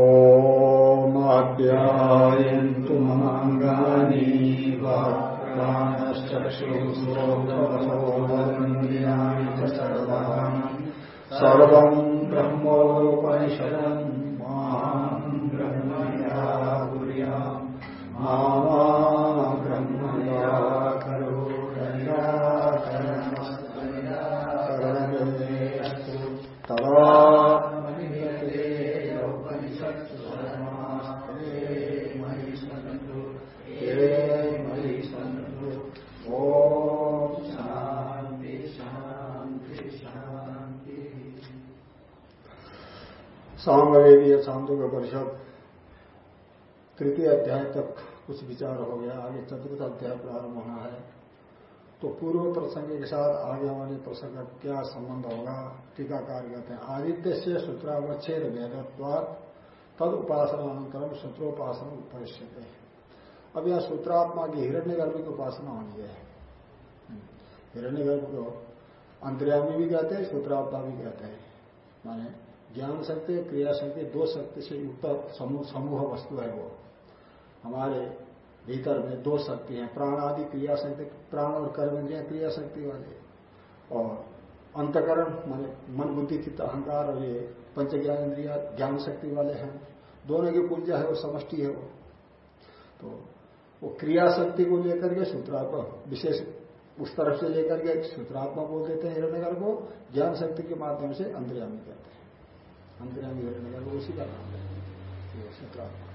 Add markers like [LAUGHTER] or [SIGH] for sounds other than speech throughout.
ओमाध्यायन्तु ममाङ्गानि वाक्प्राणश्चक्षुश्रोत्रमथोबन्द्रियाणि च ब्रह्मया सामवेदीय चांदोग्य परिषद, तृतीय अध्याय तक कुछ विचार हो गया। आगे चतुर्थ अध्याय प्रारंभ होना है। तो पूर्व प्रसंग के साथ आगे वाले प्रसंग का क्या संबंध होगा? टीकाकार कहते हैं, आदित्य से सूत्रावच्छेद वेदत्वाद तद उपासना अनंतरम सूत्रोपासना उपरिष्य अब यह सूत्रात्मा की हिरण्य गर्भ की उपासना होनी है। हिरण्य गर्भ को अंतर्यामी भी कहते हैं, सूत्रात्मा भी कहते हैं। माने ज्ञान शक्ति, क्रिया शक्ति, दो शक्ति से युक्त समूह समूह वस्तु है वो। हमारे भीतर में दो शक्ति है, प्राण आदि, क्रिया शक्ति, प्राण और कर्म इंद्रिया क्रिया शक्ति वाले। और अंतकरण, माने मन, बुद्धि, चित्त, अहंकार और ये पंच ज्ञान इंद्रिया, ज्ञान शक्ति वाले हैं। दोनों की पूजा है, वो समष्टि है वो। तो वो क्रिया शक्ति को लेकर के सूत्रात्मक विशेष उस तरफ़ से लेकर के सूत्रात्मक बोल देते हैं हिरण्यगर को, ज्ञान शक्ति के माध्यम से अंतर्यामी कहते हैं। अंतर्यामी हिरण्यगर उसी का नाम है सूत्रात्मा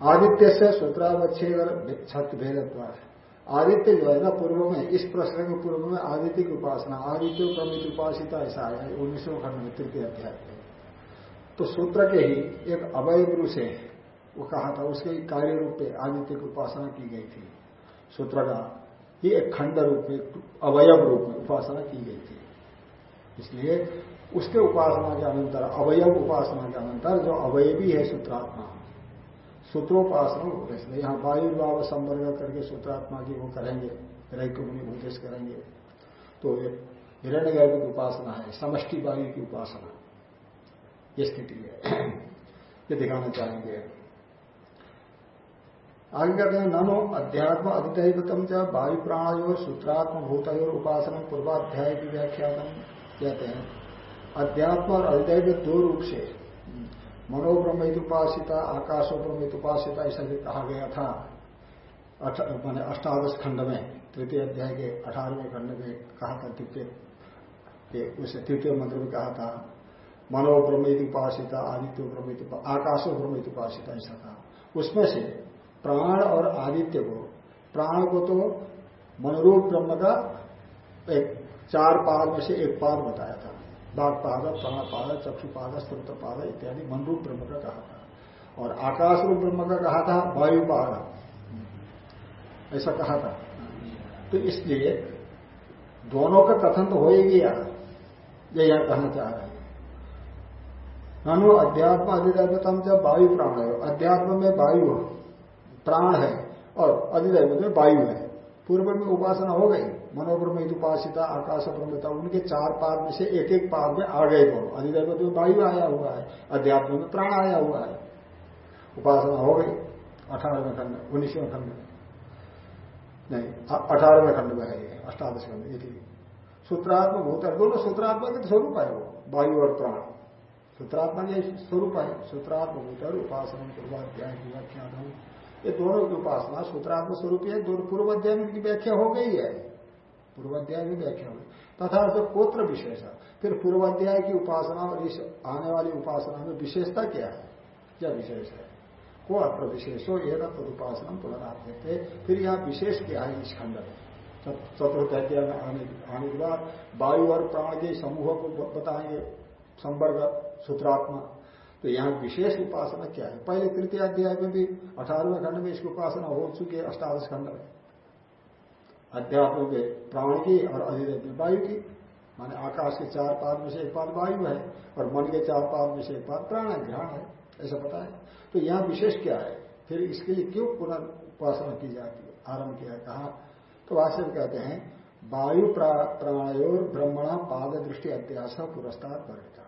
आदित्य से सूत्रावच्छेद छत भेदत्वार आदित्य जो है ना पूर्व में, इस प्रश्न के पूर्व में आदित्य की उपासना, आदित्य प्रमित उपासिता ऐसा आया है, उन्नीसवें खंड में तृतीय अध्याय तो सूत्र के ही एक अवय गुरु से वो कहा था, उसके कार्य रूप में आदित्य की उपासना की गई थी। सूत्र का ही एक खंड रूप में, अवयव रूप में उपासना की गई थी। इसलिए उसके उपासना के अनंतर अवयव उपासना के अनंतर जो अवयवी है सूत्रात्मा। सूत्रोपासना इसलिए यहाँ वायु भाव संवर्ग करके सूत्रात्मा की वो करेंगे रैक्य मुनि उपदेश करेंगे। तो हिरण्य गर्भ की उपासना है, समष्टि वायु की उपासना, ये स्थिति है। ये दिखाना चाहेंगे। आगे कहते हैं ननो अध्यात्म अधिदैवतम च वायु प्राणयोर सूत्रात्म भूतयोर उपासना पूर्वाध्याय की व्याख्यान कहते हैं अध्यात्म और अधिदैव दो रूप से। मनोब्रह्मित उपासिता आकाशोब्रह्मित उपासिता ऐसा भी कहा गया था। मैंने अष्टादश खंड में, तृतीय अध्याय के अठारहवें खंड में कहा था तृतीय उसे तृतीय मंत्र में कहा था। मनोब्रह्मित उपासिता आदित्य ब्रह्मित आकाशो ब्रह्मित उपासिता ऐसा था। उसमें से प्राण और आदित्य को, प्राण को तो मनोरूप ब्रह्म का एक चार पाद में से एक पाद बताया था। बाघ पाद प्राण पाद चक्षु पाद स्त्रोत्र पाद इत्यादि मनरूप ब्रह्म का कहा था। और आकाश रूप ब्रह्म का कहा था वायु पाद ऐसा कहा था। तो इसलिए दोनों का कथन तो हो ही गया। ये यह कहना चाह रहे हैं। ननु अध्यात्म अधिदैवतम जब वायु प्राण है अध्यात्म में वायु प्राण है, और अधिदैवत में वायु है। पूर्व में उपासना हो गई। मनोब्रह्म उपासिता आकाश ब्रह्मता उनके चार पाद में से एक एक पाद में आ गए दोनों अधिदैवत में वायु आया हुआ है, अध्यात्म में प्राण आया हुआ है। उपासना हो गई, अठारहवें खंड में उन्नीसवें खंड में। नहीं अठारहवें खंड में है अष्टादश खंड, ये सूत्रात्म भूत दोनों सूत्रात्मा के स्वरूप है वो, वायु और प्राण। सूत्रात्मा के स्वरूप है, सूत्रात्म भूतर उपासना, पूर्वाध्याय की व्याख्यान ये दोनों की उपासना, सूत्रात्म स्वरूप है दोनों पूर्वाध्याय की व्याख्या हो गई है। पूर्वाध्याय की व्याख्या हुई। तथा तो कोत्र विशेष। फिर पूर्वाध्याय की उपासना और इस आने वाली उपासना में विशेषता क्या है? क्या विशेष है। को अत्र विशेषो ये तदुपासना पुनराते थे फिर यहाँ विशेष क्या है इस खंड में? चतुर्थ अध्याय में आने आने के बाद वायु और प्राण के समूह को बताएँगे। संवर्ग, सूत्रात्मा। तो यहाँ विशेष उपासना क्या है? पहले तृतीय अध्याय में भी अठारहवें खंड में इसकी उपासना हो चुकी है, अष्टादश खंड में। अध्यात्म के प्राण की और अधिदेव में वायु की। माने आकाश के चार पाद में से एक पाद वायु है और मन के चार पाद में से एक पाद प्राण है ग्रहण है, ऐसा पता है। तो यहाँ विशेष क्या है? फिर इसके लिए क्यों पुनर्उपासना की जाती है? आरंभ किया, कहा। तो वास्तव कहते हैं, वायु प्राणयोर ब्रह्मणा पाद दृष्टि अध्यास पुरस्कार परिता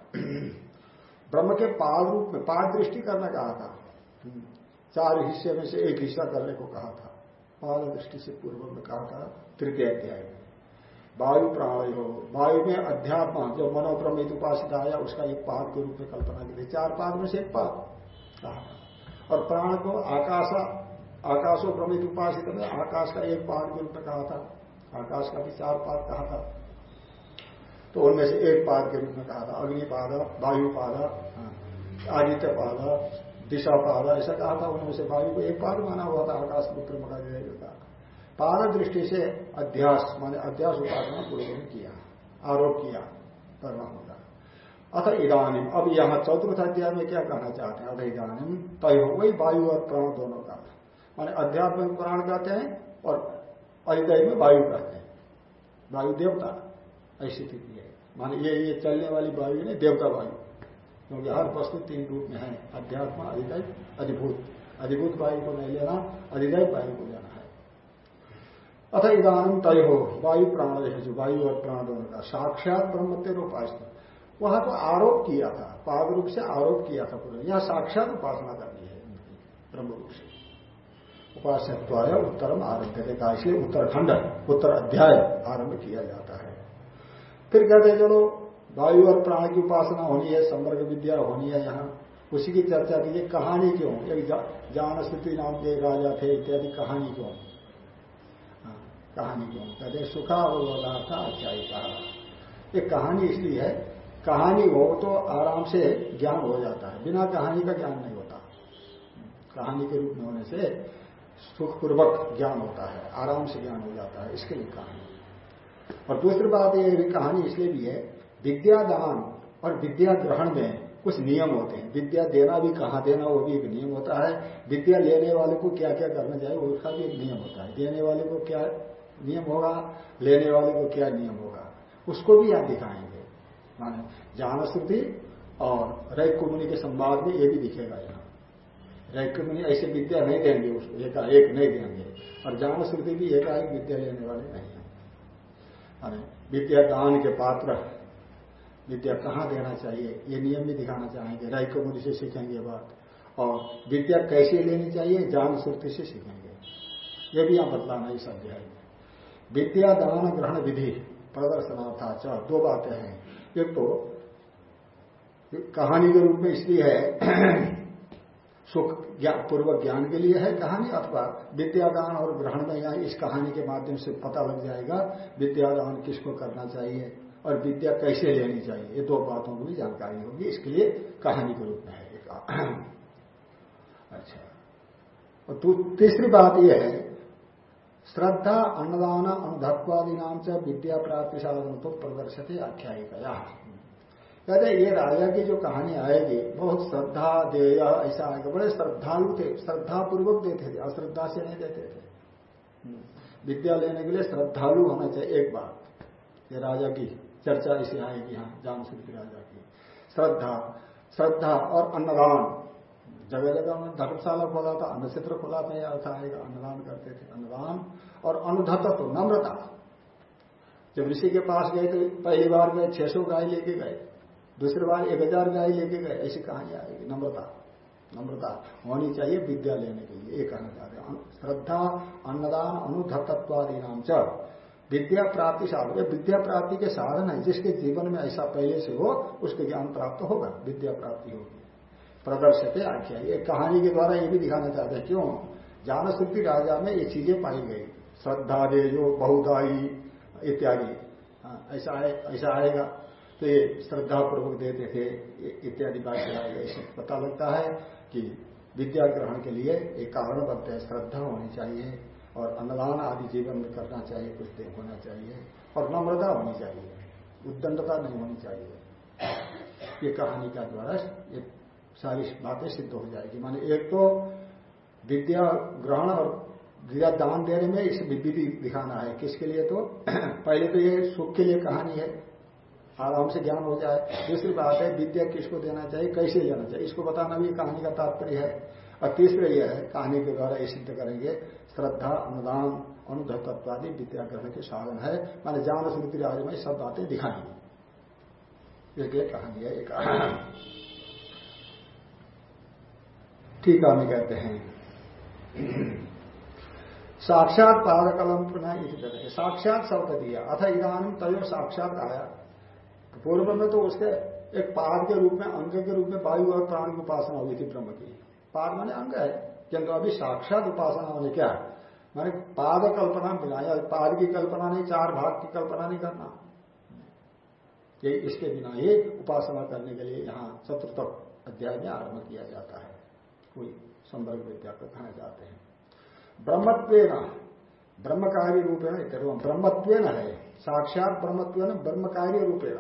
ब्रह्म के पाद रूप में, पाद दृष्टि करना कहा था। चार हिस्से में से एक हिस्सा करने को कहा था। पाद दृष्टि से पूर्व में कहा था तृतीय अध्याय। वायु प्राण हो वायु में अध्यात्म जो मनोप्रमित उपासित आया उसका एक पाद के रूप में कल्पना की थी चार पाद में से एक पाद। कहा था और प्राण को आकाश आकाशो प्रमित उपासित में आकाश का एक पाद के रूप में कहा था। आकाश का भी चार पाद कहा था। तो उनमें से एक पाद के रूप में कहा था। अग्निपाद वायुपाद हाँ, आदित्य पाद दिशा पाद, ऐसा कहा था उन्होंने से वायु को, एक पाद माना हुआ था, आकाश पुत्र मका का पाद दृष्टि से अध्यास, माने अध्यास उपासना पूर्व में किया, आरोप किया, करना होगा। अथ इधानी अब यहाँ चौथ अध्याय में क्या कहना चाहते हैं? अथ इधानी तय हो वही वायु और प्राण दोनों का। माने अध्यात्म में प्राण कहते हैं और अधिदय में वायु कहते हैं। वायु देवता, ऐसी स्थिति है। माने ये ये चलने वाली वायु नहीं, देवता वायु। क्योंकि हर वस्तु तीन रूप में है। अध्यात्म अधिदय अधिभूत। अधिभूत वायु को नहीं लेना अधिदय वायु को लेना है। अथ इधान तय हो वायु प्राण जो वायु और प्राण दोनों का साक्षात ब्रह्म उपास वहाँ तो आरोप किया था, पाद रूप से आरोप किया था पूरा। यहाँ साक्षात उपासना करनी है। ब्रह्म रूप से उपास्यत्वाय उत्तरम आरभ्य कहा इसलिए उत्तरखंड उत्तर अध्याय आरंभ किया जाता है। फिर कहते चलो वायु और प्राण की उपासना होनी है संवर्ग विद्या होनी है यहाँ। उसी की चर्चा कीजिए कहानी क्यों? एक जान स्थिति नाम के राजा थे इत्यादि कहानी क्यों? हाँ, कहानी क्यों? कहते सुखा था अच्छा कहा एक कहानी इसलिए है कहानी हो तो आराम से ज्ञान हो जाता है बिना कहानी का ज्ञान नहीं होता। कहानी के रूप में होने से सुखपूर्वक ज्ञान होता है आराम से ज्ञान हो जाता है इसके लिए कहानी। और दूसरी बात यह कहानी इसलिए भी है विद्यादान और विद्या ग्रहण में कुछ नियम होते हैं। विद्या देना भी, कहाँ देना, वो भी एक नियम होता है। विद्या लेने वाले को क्या क्या करना चाहिए उसका भी एक नियम होता है। देने वाले को क्या नियम होगा, लेने वाले को क्या नियम होगा, उसको भी आप दिखाएँगे। माने जान श्रुति और रैक कुमुनि के संवाद में ये भी दिखेगा यहाँ। मुनि ऐसे विद्या नहीं देंगे उसको, एकाएक नहीं देंगे। और जान श्रुति भी एकाएक विद्या लेने वाले नहीं है। विद्या दान के पात्र विद्या कहाँ देना चाहिए? ये नियम भी दिखाना चाहेंगे। मुनि से सीखेंगे बात। और विद्या कैसे लेनी चाहिए? जान श्रुति से सीखेंगे। ये भी यहाँ बतलाना इस अध्याय में। विद्या, दान, ग्रहण विधि प्रदर्शनाथा दो बातें हैं। एक तो कहानी के रूप में इसलिए है, [CLEARS THROAT] सुख पूर्वक ज्ञान के लिए है कहानी, अथवा विद्यादान और ग्रहण में यहाँ इस कहानी के माध्यम से पता लग जाएगा विद्यादान किसको करना चाहिए? और विद्या कैसे लेनी चाहिए? ये दो बातों को भी जानकारी होगी। इसके लिए कहानी के रूप में है एक। [CLEARS THROAT] अच्छा। और तीसरी बात यह है श्रद्धा अन्नदान अनुधत्वादि नाम से विद्या प्राप्ति साधन तो प्रदर्शित आख्यायिका कहते ये राजा की जो कहानी आएगी बहुत श्रद्धा देय ऐसा आएगा। बड़े श्रद्धालु थे श्रद्धा पूर्वक देते थे अश्रद्धा से नहीं देते थे। हम्म। विद्या लेने के लिए श्रद्धालु होना चाहिए एक बात। ये राजा की चर्चा इसे आएगी यहाँ जाम श्री राजा की श्रद्धा श्रद्धा और अन्नदान। जगह जगह में धर्मशाला खोला था अन्न क्षेत्र खोला था यह अर्थ आएगा अन्नदान करते थे, अन्नदान और अनुधत्व नम्रता। जब ऋषि के पास गए तो पहली बार गए छह सौ गाय लेके गए, दूसरी बार एक हज़ार गाय लेके गए, ऐसी कहानी आएगी। नम्रता नम्रता होनी चाहिए विद्या लेने के लिए ये कहना चाहते हैं श्रद्धा, अन्नदान अनुधत्वादि नाम च। विद्या प्राप्ति साधन। विद्या प्राप्ति के साधन है जिसके जीवन में ऐसा पहले से हो उसके ज्ञान प्राप्त होगा विद्या प्राप्ति होगी। प्रदर्शित आख्या ये कहानी के द्वारा ये भी दिखाना चाहते हैं क्यों? जान शुद्धि राजा में ये चीज़ें पाई गई। श्रद्धा दे जो बहुदाई इत्यादि। हाँ, ऐसा ऐसा आएगा। तो ये श्रद्धा पूर्वक देते थे इत्यादि बात इससे पता लगता है कि विद्या ग्रहण के लिए एक कारण बनते हैं श्रद्धा होनी चाहिए। और अन्नदान आदि जीवन में करना चाहिए, कुछ देख होना चाहिए और नम्रता होनी चाहिए। उद्दंडता नहीं होनी चाहिए। ये कहानी का द्वारा ये सारी बातें सिद्ध हो जाएगी। माने एक तो विद्या ग्रहण और विद्या दान देने में इस विधि दिखाना है। किसके लिए तो? [CLEARS THROAT] पहले तो ये सुख के लिए कहानी है। आराम से ज्ञान हो जाए। दूसरी बात है, विद्या किसको देना चाहिए, कैसे लेना चाहिए? इसको बताना भी कहानी का तात्पर्य है। और तीसरा यह है, कहानी के द्वारा ये सिद्ध करेंगे श्रद्धा, अनुदान अनुधत्वादि विद्या ग्रहण के साधन है। माने जान स्मृति राज में सब बातें दिखाएँगी इसलिए कहानी है, एक ठीक है कहते हैं। साक्षात पाद कलम साक्षात शब्द दिया। अथ इधानी तय साक्षात आया। पूर्व में तो उसके एक पाद के रूप में, अंग के रूप में वायु और प्राण की उपासना हुई थी ब्रह्म की। पाद माने अंग है। किंतु अभी साक्षात उपासना होने क्या? माने पाद कल्पना बिना, या पाद की कल्पना नहीं, चार भाग की कल्पना नहीं करना। ये इसके बिना ही उपासना करने के लिए यहाँ चतुर्थ अध्याय में आरंभ किया जाता है। कोई संवर्ग विद्या को कहना चाहते हैं। ब्रह्मत्व ब्रह्म कार्य रूपेण ब्रह्मत्व है, साक्षात ब्रह्मत्व ब्रह्म कार्य रूपेण।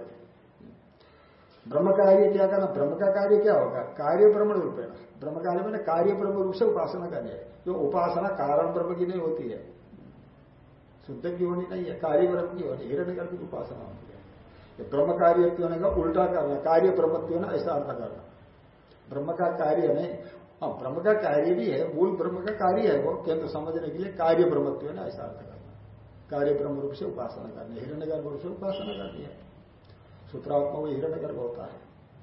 ब्रह्म कार्य क्या करना? ब्रह्म का कार्य क्या होगा? कार्य ब्रह्म रूपेण। ब्रह्म कार्य मैंने कार्य ब्रह्म रूप से उपासना करनी है। जो उपासना कारण ब्रह्म की नहीं होती है। शुद्ध की होनी नहीं है, कार्य ब्रह्म की होनी हिरण्य गर्भ की उपासना होती है। ब्रह्म कार्य होने का उल्टा करना, कार्य ब्रह्म होना ऐसा अर्थ करना। ब्रह्म का कार्य नहीं। हाँ ब्रह्म का कार्य भी है, मूल ब्रह्म का कार्य है वो, केंद्र समझने के लिए कार्य ब्रह्मत्व है ना? ऐसा अर्थ करना। कार्य ब्रह्म रूप से उपासना करनी हिरण्य गर्भ रूप से उपासना करनी है। सूत्रात्मा वो हिरण्य गर्भ होता है,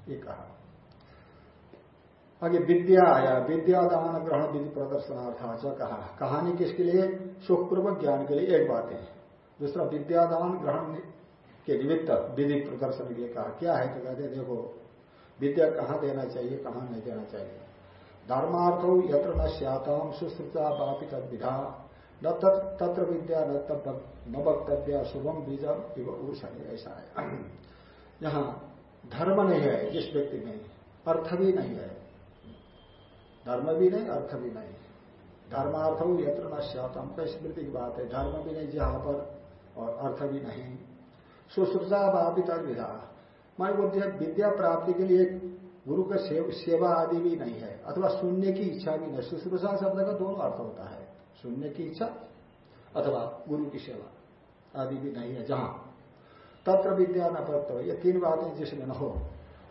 ये कहा। आगे विद्या आया, विद्या दान ग्रहण विधि प्रदर्शनार्थ कहा। कहानी किसके लिए? सुखपूर्वक ज्ञान के लिए एक बात है। दूसरा विद्यादान ग्रहण के निमित्त विधि प्रदर्शन के लिए कहा, क्या है? तो कहते देखो, विद्या कहाँ देना चाहिए, कहाँ नहीं देना चाहिए। धर्मार्थ यत्र न श्याताम सुश्रुता बापी तद विधा न तत्र विद्या न वक्तव्य शुभम बीजम इव ऐसा है। [CLEARS THROAT] यहाँ धर्म नहीं है, जिस व्यक्ति में अर्थ भी नहीं है। धर्म भी नहीं, अर्थ भी नहीं। धर्मार्थ हो यत्र न श्यातम का स्मृति की बात है, धर्म भी नहीं जहाँ पर और अर्थ भी नहीं। सुश्रुता बापित विधा मान वो विद्या प्राप्ति के लिए गुरु का सेवा आदि भी नहीं है, अथवा सुनने की इच्छा भी नहीं। शुश्रूषा शब्द का दोनों अर्थ होता है। सुनने की इच्छा अथवा गुरु की सेवा आदि भी नहीं है जहाँ। तत्र विद्या न पत्र ये तीन बातें जिसमें न हो,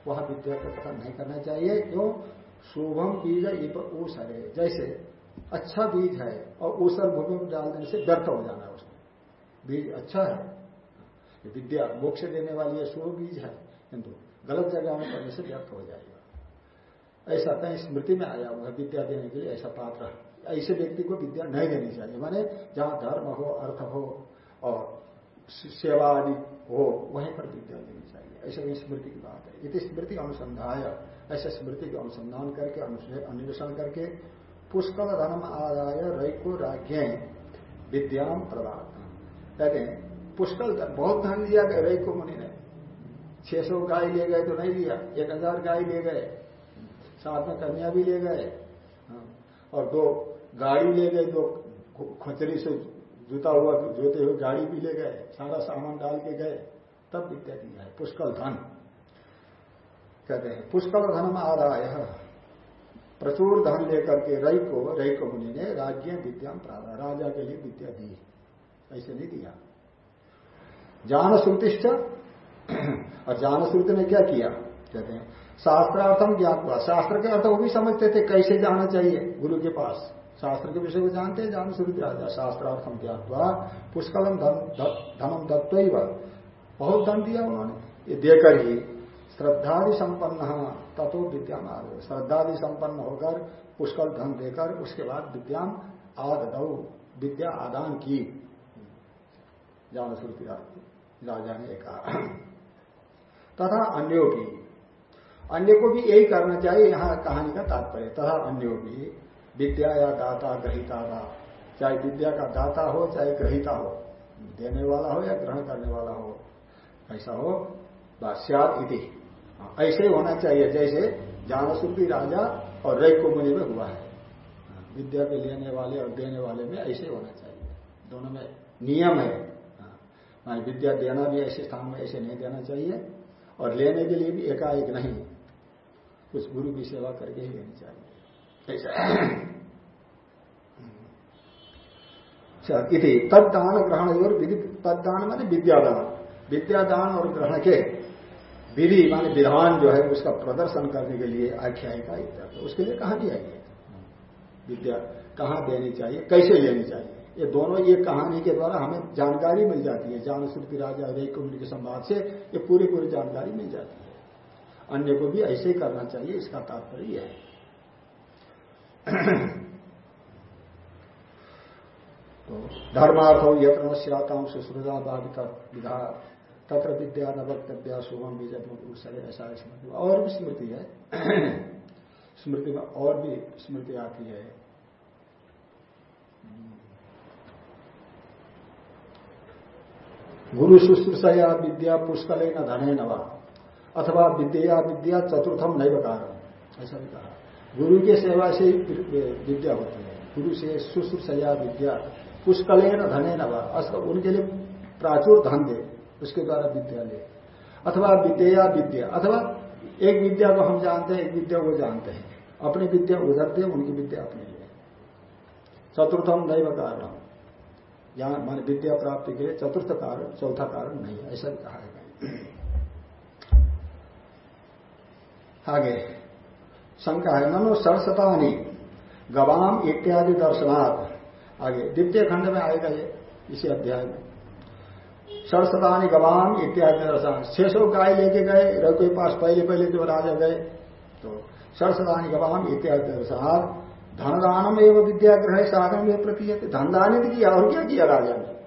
वह विद्या का कथन नहीं करना चाहिए। क्यों? शुभम बीज ऊस हरे जैसे अच्छा बीज है और ऊसर भूमि में डाल देने से व्यर्थ हो जाना है उसमें। बीज अच्छा है। विद्या मोक्ष देने वाली है, शुभ बीज है। किंतु गलत जगह में करने से व्यर्थ हो जाएगा। ऐसा कहीं स्मृति में आया हुआ विद्या देने के लिए ऐसा पात्र ऐसे व्यक्ति को विद्या नहीं देनी चाहिए। माने जहाँ धर्म हो, अर्थ हो और सेवा आदि हो, वहीं पर विद्या देनी चाहिए। ऐसा स्मृति की बात है। यदि स्मृति अनुसंधाय। ऐसे स्मृति का अनुसंधान करके अन्वेषण करके पुष्कल धर्म आदाय रैको राज्य विद्याम प्रदान कहते हैं पुष्कल बहुत धन दिया गया रैको मुनि ने। छह सौ गाय ले गए तो नहीं दिया एक हज़ार गाय ले गए। साथ में कन्या भी ले गए। हाँ, और दो गाड़ी ले गए दो खचरी से जूता हुआ जोते हुए गाड़ी भी ले गए सारा सामान डाल के गए तब विद्या दिया है पुष्कल धन। कहते हैं पुष्कल धन में आ रहा है प्रचुर धन लेकर के रई को रई को मुनि ने राज्य विद्या प्रारा राजा के लिए विद्या दी। ऐसे नहीं दिया। जान श्रुतिश्च और जान श्रुति ने क्या किया? कहते हैं शास्त्रार्थम ज्ञात हुआ शास्त्र के अर्थ वो भी समझते थे, कैसे जाना चाहिए? गुरु के पास। शास्त्र के विषय को जानते हैं जान श्रुति राजा शास्त्रार्थम ज्ञात हुआ पुष्कलम धनम दत्व बहुत धन दिया उन्होंने। ये देकर ही श्रद्धादि संपन्न तथो विद्याम आदि। श्रद्धादि संपन्न होकर पुष्कल धन देकर, उसके बाद विद्याम आद। विद्या आदान की। जान श्रुति राजा ने कहा। तथा अन्यों की अन्य को भी यही करना चाहिए, यहाँ कहानी का तात्पर्य। तथा अन्यों की विद्या या दाता, ग्रहिता था चाहे विद्या का दाता हो, चाहे ग्रहिता हो। देने वाला हो या ग्रहण करने वाला हो। ऐसा हो। बास्यात इति। ऐसे ही होना चाहिए जैसे जानसुपी राजा और रैको मुनि में हुआ है। हाँ, विद्या के लेने वाले और देने वाले में ऐसे होना चाहिए। दोनों में नियम है। हाँ, विद्या देना भी ऐसे स्थान में ऐसे नहीं देना चाहिए और लेने के लिए भी एकाएक नहीं। कुछ गुरु की सेवा करके ही लेनी चाहिए। ऐसा। इति तदान ग्रहण और विधि तदान माने विद्यादान। विद्यादान और ग्रहण के विधि, माने विधान जो है, उसका प्रदर्शन करने के लिए आख्यायिका इत्यादि उसके लिए कहानी आई है विद्या, कहाँ देनी चाहिए? कैसे लेनी चाहिए? ये दोनों, ये कहानी के द्वारा हमें जानकारी मिल जाती है। जान श्रुति राजा रे कुंड के संवाद से ये पूरी पूरी जानकारी मिल जाती है। अन्य को भी ऐसे ही करना चाहिए, इसका तात्पर्य है। [COUGHS] तो धर्मार्थ यत्न श्याताम सुश्रुदा बाधित विधा। तत्र विद्या न वक्तव्या शुभम बीज ऐसा स्मृति। और भी स्मृति है। [CLEARS THROAT] स्मृति में और भी स्मृति आती है। गुरु शुश्रूषया विद्या पुष्कल न धने नवा अथवा विद्या विद्या चतुर्थम नैव कारण। ऐसा भी कहा। गुरु के सेवा से ही विद्या होती है। गुरु से शुश्रूषया विद्या पुष्कल न धने नवा उनके लिए प्राचुर धन दे। उसके द्वारा विद्या ले। अथवा विद्या विद्या, अथवा एक विद्या को हम जानते हैं, एक विद्या वो जानते हैं। अपनी विद्या उधर दे उनकी विद्या अपने लिए। चतुर्थम नैव कारण यहाँ मान विद्या प्राप्ति के लिए चतुर्थ कारण, चौथा कारण नहीं है, ऐसा भी कहा है। आगे, शंका है ननो सरसतानी, गवाम इत्यादि दर्शनार्थ आगे, द्वितीय खंड में आएगा ये, इसी अध्याय में। सरसतानी गवाम इत्यादि दर्शन छह सौ गाय लेके गए, रघु के पास पहले पहले जो राजा गए तो सरसदानी गवाम इत्यादि दर्शनार्थ धनदानम एवं विद्याग्रहण साधन में प्रति धनदान ही किया, और क्या किया राजा ने?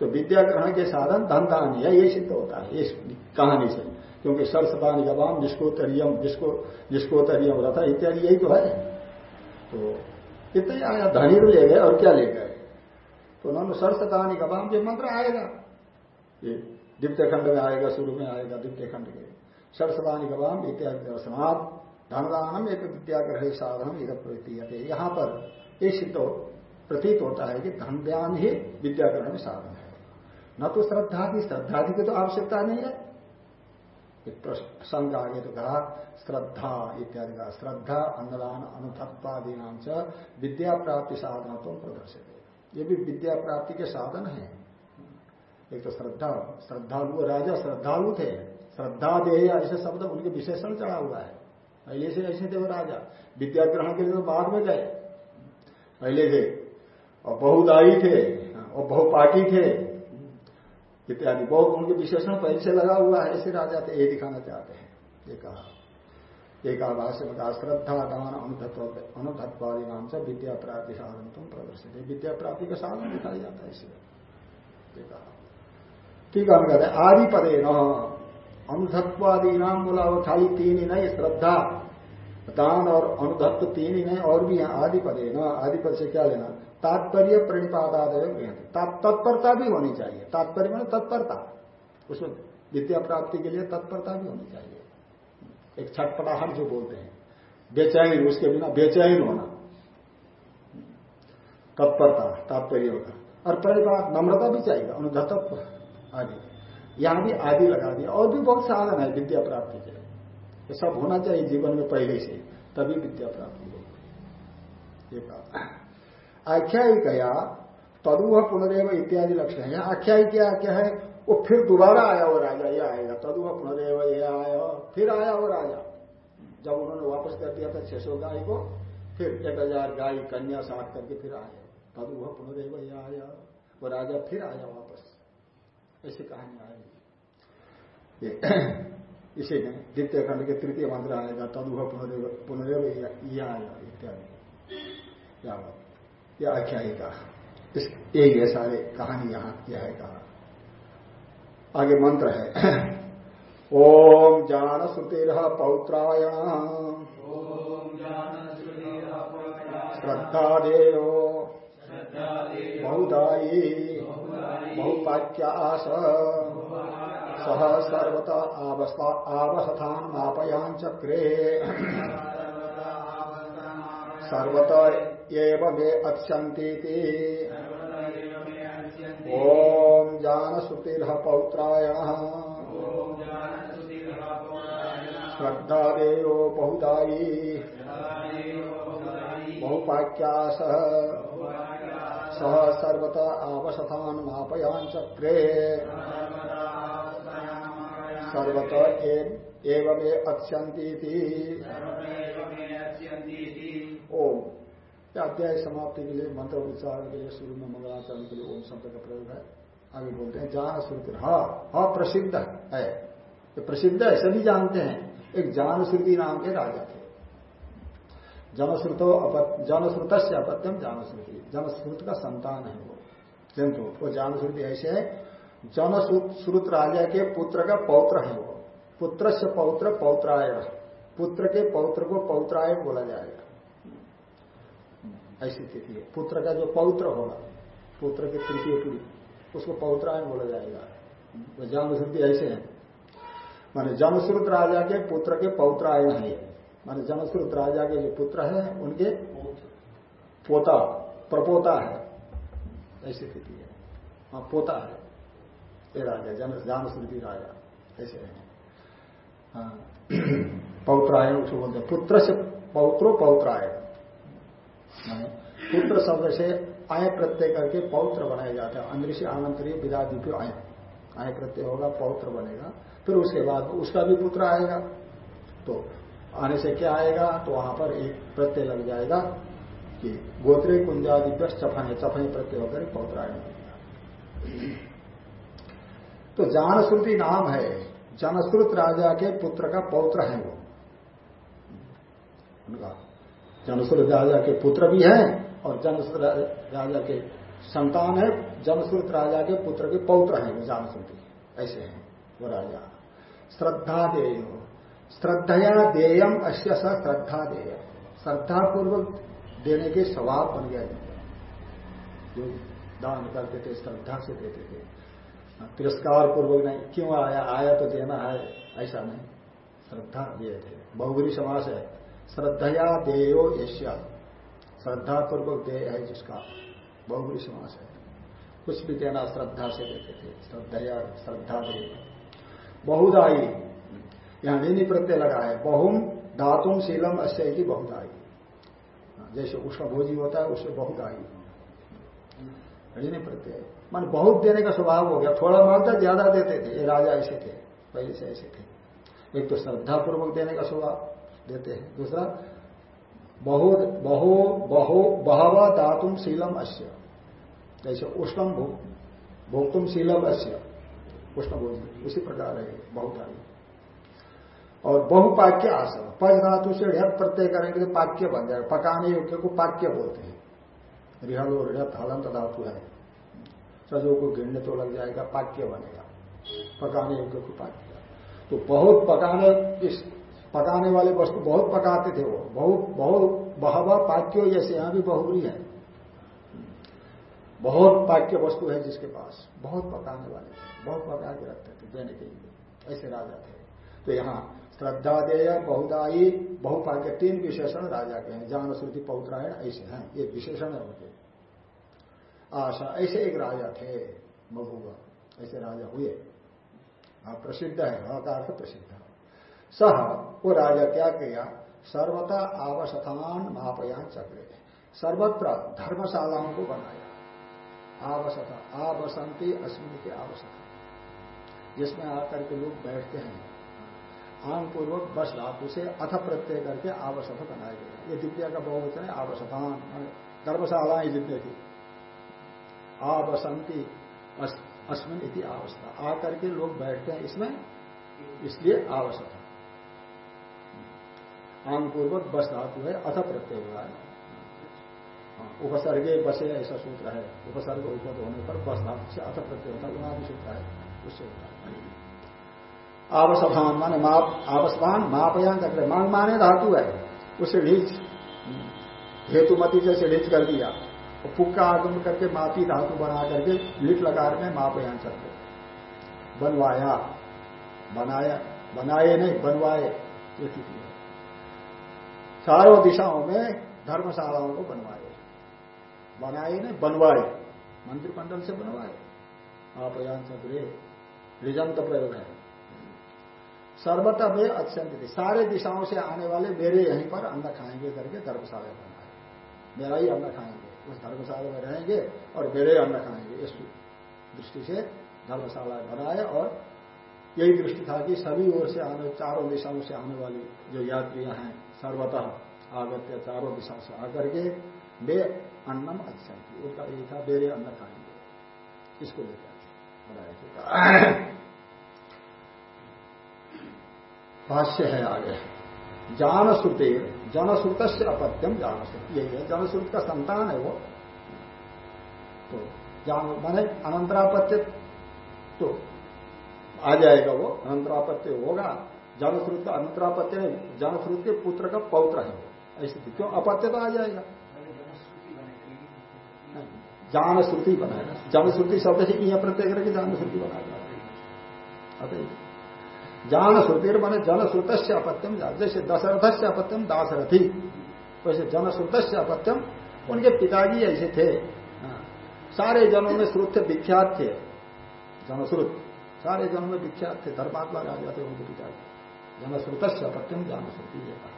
तो विद्याग्रहण के साधन धनदान है, ये सिद्ध होता है इस कहानी से। क्योंकि सरसदानी गवाम जिसकोतरियम जिसको जिसकोतरियम रथा इत्यादि, यही तो है। तो इतना आया, धनी तो ले गए, और क्या ले गए? तो उन्होंने सरसदानी गवाम ये मंत्र आएगा ये द्वितीय खंड में आएगा, शुरू में आएगा, द्वितीय खंड के। सरसदान गवाम इत्यादि दर्शनाथ धनदानम एक विद्याग्रह साधन इधर प्रतीयते। यहाँ पर ये सिद्ध प्रतीत होता है कि धन ध्यान ही विद्याग्रहण में साधन है। न तो श्रद्धा की श्रद्धा की तो आवश्यकता नहीं है। प्रसंग आगे तो कहा, श्रद्धा इत्यादि का श्रद्धा, अन्नदान अनुथत्वादी नाम से विद्या प्राप्ति साधन तो प्रदर्शित। है ये भी विद्या प्राप्ति के साधन है। एक तो श्रद्धा, श्रद्धालु राजा श्रद्धालु थे। श्रद्धा देह ऐसे शब्द उनके विशेषण चढ़ा हुआ है। पहले से ऐसे थे वो राजा। विद्या ग्रहण के लिए तो बाद में गए। पहले थे। और बहुदायी थे, और बहुपाटी थे। इत्यादि। बहुत उनके विशेषण पहले से लगा हुआ है, ऐसे राजा थे। ये दिखाना चाहते हैं। ये कहा। एक आभाष्य में कहा, श्रद्धा, दान अनुधत्व अनुधत्वादि नाम से विद्या प्राप्ति साधन तुम प्रदर्शित विद्या प्राप्ति का साधन दिखाया जाता है इसलिए कहा। ठीक है कहते हैं आदि पदे न अनुधत्वादि नाम बोला वो खाली तीन ही नहीं श्रद्धा, दान और अनुधत्व तीन ही नहीं और भी यहाँ आदि पद है ना आदि पद से क्या लेना? तात्पर्य प्रणिपादादय तत्परता भी होनी चाहिए। तात्पर्य में तत्परता। उसमें विद्या प्राप्ति के लिए तत्परता भी होनी चाहिए। एक छटपटाहट जो बोलते हैं। बेचैन, उसके बिना बेचैन होना। तत्परता, तात्पर्य होगा और प्रणिपात नम्रता भी चाहिए। अनुधत्व आदि। यहाँ भी आदि लगा दिया। और भी बहुत साधन है विद्या प्राप्ति के। ये सब होना चाहिए जीवन में पहले से, तभी विद्या प्राप्ति होगी। आख्यायी गया तदुह पुनरेव इत्यादि लक्षण है। आख्यायी क्या क्या है? वो फिर दोबारा आया वो राजा, ये आएगा। तदुह पुनरेव, ये आया, फिर आया वो राजा। जब उन्होंने वापस कर दिया था छह सौ गाय को, फिर एक हज़ार गाय, कन्या साठ करके फिर आए तदुह पुनरेव, ये आया। वो राजा फिर आया वापस। ऐसी कहानी आएगी [CLEARS THROAT] इसी में द्वितीय खंड के तृतीय मंत्र आएगा तदुह पुनरेव यह आएगा इत्यादि। क्या यह आख्यायिका इस यही है सारे कहानी यहाँ यह है कहा। आगे मंत्र है। [CLEARS THROAT] ओम जान श्रुतिर पौत्रायण श्रद्धा देव बहुदायी। बहुपाक्यास सह सर्वत आवसथान मापयांचक्रे सर्वत मे ओम जान पौत्रायण श्रद्धा देव बहुदायी। बहुपाक्यास सह सर्वत आवसथान मापयान चक्रे। सर्वत एवं अत्यंती ओम। अध्याय समाप्ति के लिए मंत्र उच्चारण के लिए शुरू में मंगलाचरण के लिए ओम शब्द का प्रयोग है। आगे बोलते हैं जान श्रुति हा हा प्रसिद्ध है। प्रसिद्ध है, सभी जानते हैं। एक जान श्रुति नाम के राजा थे। जनश्रुतो जनश्रुत से अपत्यम जानश्रुति जनश्रुत का संतान है वो। किंतु वो जानश्रुति ऐसे है। जनश्रुत राजा के पुत्र का पौत्र है वो। पुत्र से पौत्र पौत्राय। पुत्र के पौत्र को पौत्राय बोला जाएगा। ऐसी स्थिति है। पुत्र का जो पौत्र होगा, पुत्र के तृतीय पीढ़ी उसको पौत्रायण बोला जाएगा। तो जनश्रुति ऐसे है। माने जनश्रुत राजा के पुत्र के पौत्रायण है। माने जनश्रुत राजा के जो पुत्र है, उनके पोता, प्रपोता है। ऐसी स्थिति है। हाँ पोता है। ये राजा, जन जानश्रुति राजा। ऐसे है। हाँ। पौत्रायण उसको बोलते पुत्र से पौत्रो पौत्रायण पुत्र शब्द से आय प्रत्यय करके पौत्र बनाया जाता है। अंदर से आनंतरीय विदा दिव्य आय। आय प्रत्यय होगा, पौत्र बनेगा। फिर उसके बाद उसका भी पुत्र आएगा। तो आने से क्या आएगा? तो वहाँ पर एक प्रत्यय लग जाएगा कि गोत्रे कुंजादिव्य चफन चफन प्रत्यय होकर पौत्र आएगा तो जानश्रुति नाम है। जनश्रुत राजा के पुत्र का पौत्र है वो। उनका जनश्रुत राजा के पुत्र भी है और जनश्रुत राजा के संतान है। जनश्रुत राजा के पुत्र के पौत्र है वो, जानश्रुति। ऐसे है वो राजा। श्रद्धा देय। श्रद्धया देयम अश्य स श्रद्धा देय। श्रद्धा पूर्वक देने के स्वभाव बन गया जो दान करते थे श्रद्धा से देते थे। हाँ, तिरस्कार पूर्वक नहीं क्यों आया? आया तो देना है ऐसा नहीं। श्रद्धा दिए थे। बहुगुरी समास है। श्रद्धया देयो यश्या। श्रद्धा पूर्वक देय है जिसका बहुगुरी समास है। कुछ भी देना श्रद्धा से देते थे। श्रद्धया श्रद्धा देय। बहुदाई यहाँ नीनी प्रत्यय लगा है। बहुम धातुम शीलम अश्य की बहुदाई हाँ, जैसे उसका भोजी होता है उससे बहुदाई ऋणी प्रत्यय। मान बहुत देने का स्वभाव हो गया। थोड़ा मालता ज़्यादा देते थे। ये राजा ऐसे थे पहले से ऐसे थे। एक तो श्रद्धा पूर्वक देने का स्वभाव देते हैं। दूसरा बहुत बहु बहु बहवा दातुम शीलम अश्य जैसे उष्णम भोक्तुम शीलम अश्य उष्ण भोजन उसी प्रकार है बहुत आयु और बहुपाक्य आसन पज धातु से ऋत प्रत्यय करेंगे तो पाक्य बन जाएगा। पकाने योग्य को पाक्य बोलते हैं। रिहल और ऋत हलंत धातु है। सजो को गिरने तो लग जाएगा, पाक्य बनेगा। पकाने योग्य को पाक्य। तो बहुत पकाने, इस पकाने वाले वस्तु बहुत पकाते थे वो। बहुत बहुत, बहवा पाक्यो जैसे यहाँ भी बहुरी है। बहुत पाक्य वस्तु है जिसके पास। बहुत पकाने वाले बहुत पका के रखते थे देने के लिए। ऐसे राजा थे। तो यहाँ श्रद्धा देय बहुदायी बहुपाक्य तीन विशेषण राजा के हैं। जान श्रुति पौत्रायण ऐसे हैं। ये विशेषण है उनके। आशा, ऐसे एक राजा थे बबुआ ऐसे राजा हुए। हाँ प्रसिद्ध है। हकार से प्रसिद्ध सह, वो राजा क्या किया? सर्वथा आवसथान महापयान चक्रे। सर्वत्र धर्मशालाओं को बनाया। आवसथा आवसंती अश्विनी की आवसथा जिसमें आकर के लोग बैठते हैं। आंग पूर्वक बस धातु से अथ प्रत्यय करके आवश्यक बनाया गया ये दिव्या का बहुवचन है आवसथान धर्मशालाएँ जितने थी। आवसंती अस्मिन इति अवस्था। आकर के लोग बैठते हैं इसमें इसलिए आवश्यक आंग पूर्वक बस धातु है अथ प्रत्यय हुआ है। हाँ, उपसर्गे बसे ऐसा सूत्र है। उपसर्ग उपद होने पर बस धातु से अथ प्रत्यय होता है सूत्र है उससे होता है। आवसभान माने माप आवसभान मापयान कर मांग माने धातु है। उसे ढीच हेतुमती जैसे ढीच कर दिया। तो फुक का आगमन करके मापी धातु बना करके लीट लगा में मापयान करके। बनवाया, बनाया, बनाए नहीं, बनवाए, ये स्थिति है। चारों दिशाओं में धर्मशालाओं को बनवाए। बनाए नहीं, बनवाए। मंत्रिमंडल से बनवाए। आपयान चक्रे रिजंत प्रयोग है। सर्वतः में अत्यंत सारे दिशाओं से आने वाले मेरे यहीं पर अन्न खाएँगे करके धर्मशाला बनाए। मेरा ही अन्न खाएँगे। उस धर्मशाला में रहेंगे और मेरे अन्न खाएँगे। इस दृष्टि से धर्मशाला बनाए और यही दृष्टि था कि सभी ओर से आने, चारों दिशाओं से आने वाली जो यात्रियाँ हैं, सर्वतः आगत्य चारों दिशाओं से आकर के वे अन्नम अच्छा उनका यही था, मेरे अन्न खाएँगे। इसको लेकर बनाया भाष्य है आगे। जानश्रुते जनश्रुत से अपत्यम जान श्रुति यही है जनश्रुत का संतान है वो। तो जान माने अनंतरापत्य तो आ जाएगा वो अनंतरापत्य होगा। जनश्रुत का अनंतरापत्य नहीं जनश्रुत के पुत्र का पौत्र है वो। ऐसी क्यों? अपत्य तो आ जाएगा। जानश्रुति बनाएगा जनश्रुति शब्द से यह प्रत्यय करके जान श्रुति बनाएगा जान श्रुति बने जन श्रुत से अपत्यम जैसे दशरथ। से अपत्यम दासरथी वैसे जन श्रुत से अपत्यम उनके पिताजी ऐसे थे। हाँ। सारे जनों में श्रुत विख्यात थे। जनश्रुत। सारे जनों में विख्यात थे। धर्मात्मा राजा थे उनके पिताजी। जनश्रुत से अपत्यम जान श्रुति ये कहा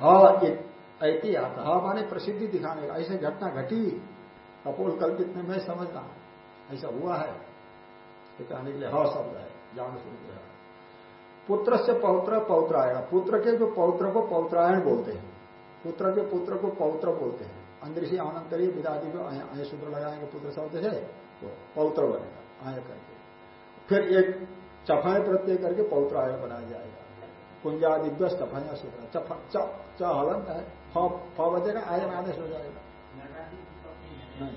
हाँ। ऐतिहात माने प्रसिद्धि दिखाने का। ऐसे घटना घटी। कपोल कल्पित में मैं समझता हूँ। ऐसा हुआ है। कहने के लिए ह शब्द है। जान सूत्र है। पुत्र से पौत्र पौत्रायण। पुत्र के जो पौत्र को पौत्रायण बोलते हैं। पुत्र के पुत्र को पौत्र बोलते हैं। अंदर से आनंतरी विदादी को आय सूत्र लगाएँगे, पुत्र शब्द से तो पौत्र बनेगा, आय करके। फिर एक चफाए प्रत्यय करके पौत्रायण बनाया जाएगा। कुंजादिव्य चफाया सूत्र च है। फ बजेगा आयन आदेश हो जाएगा। नहीं।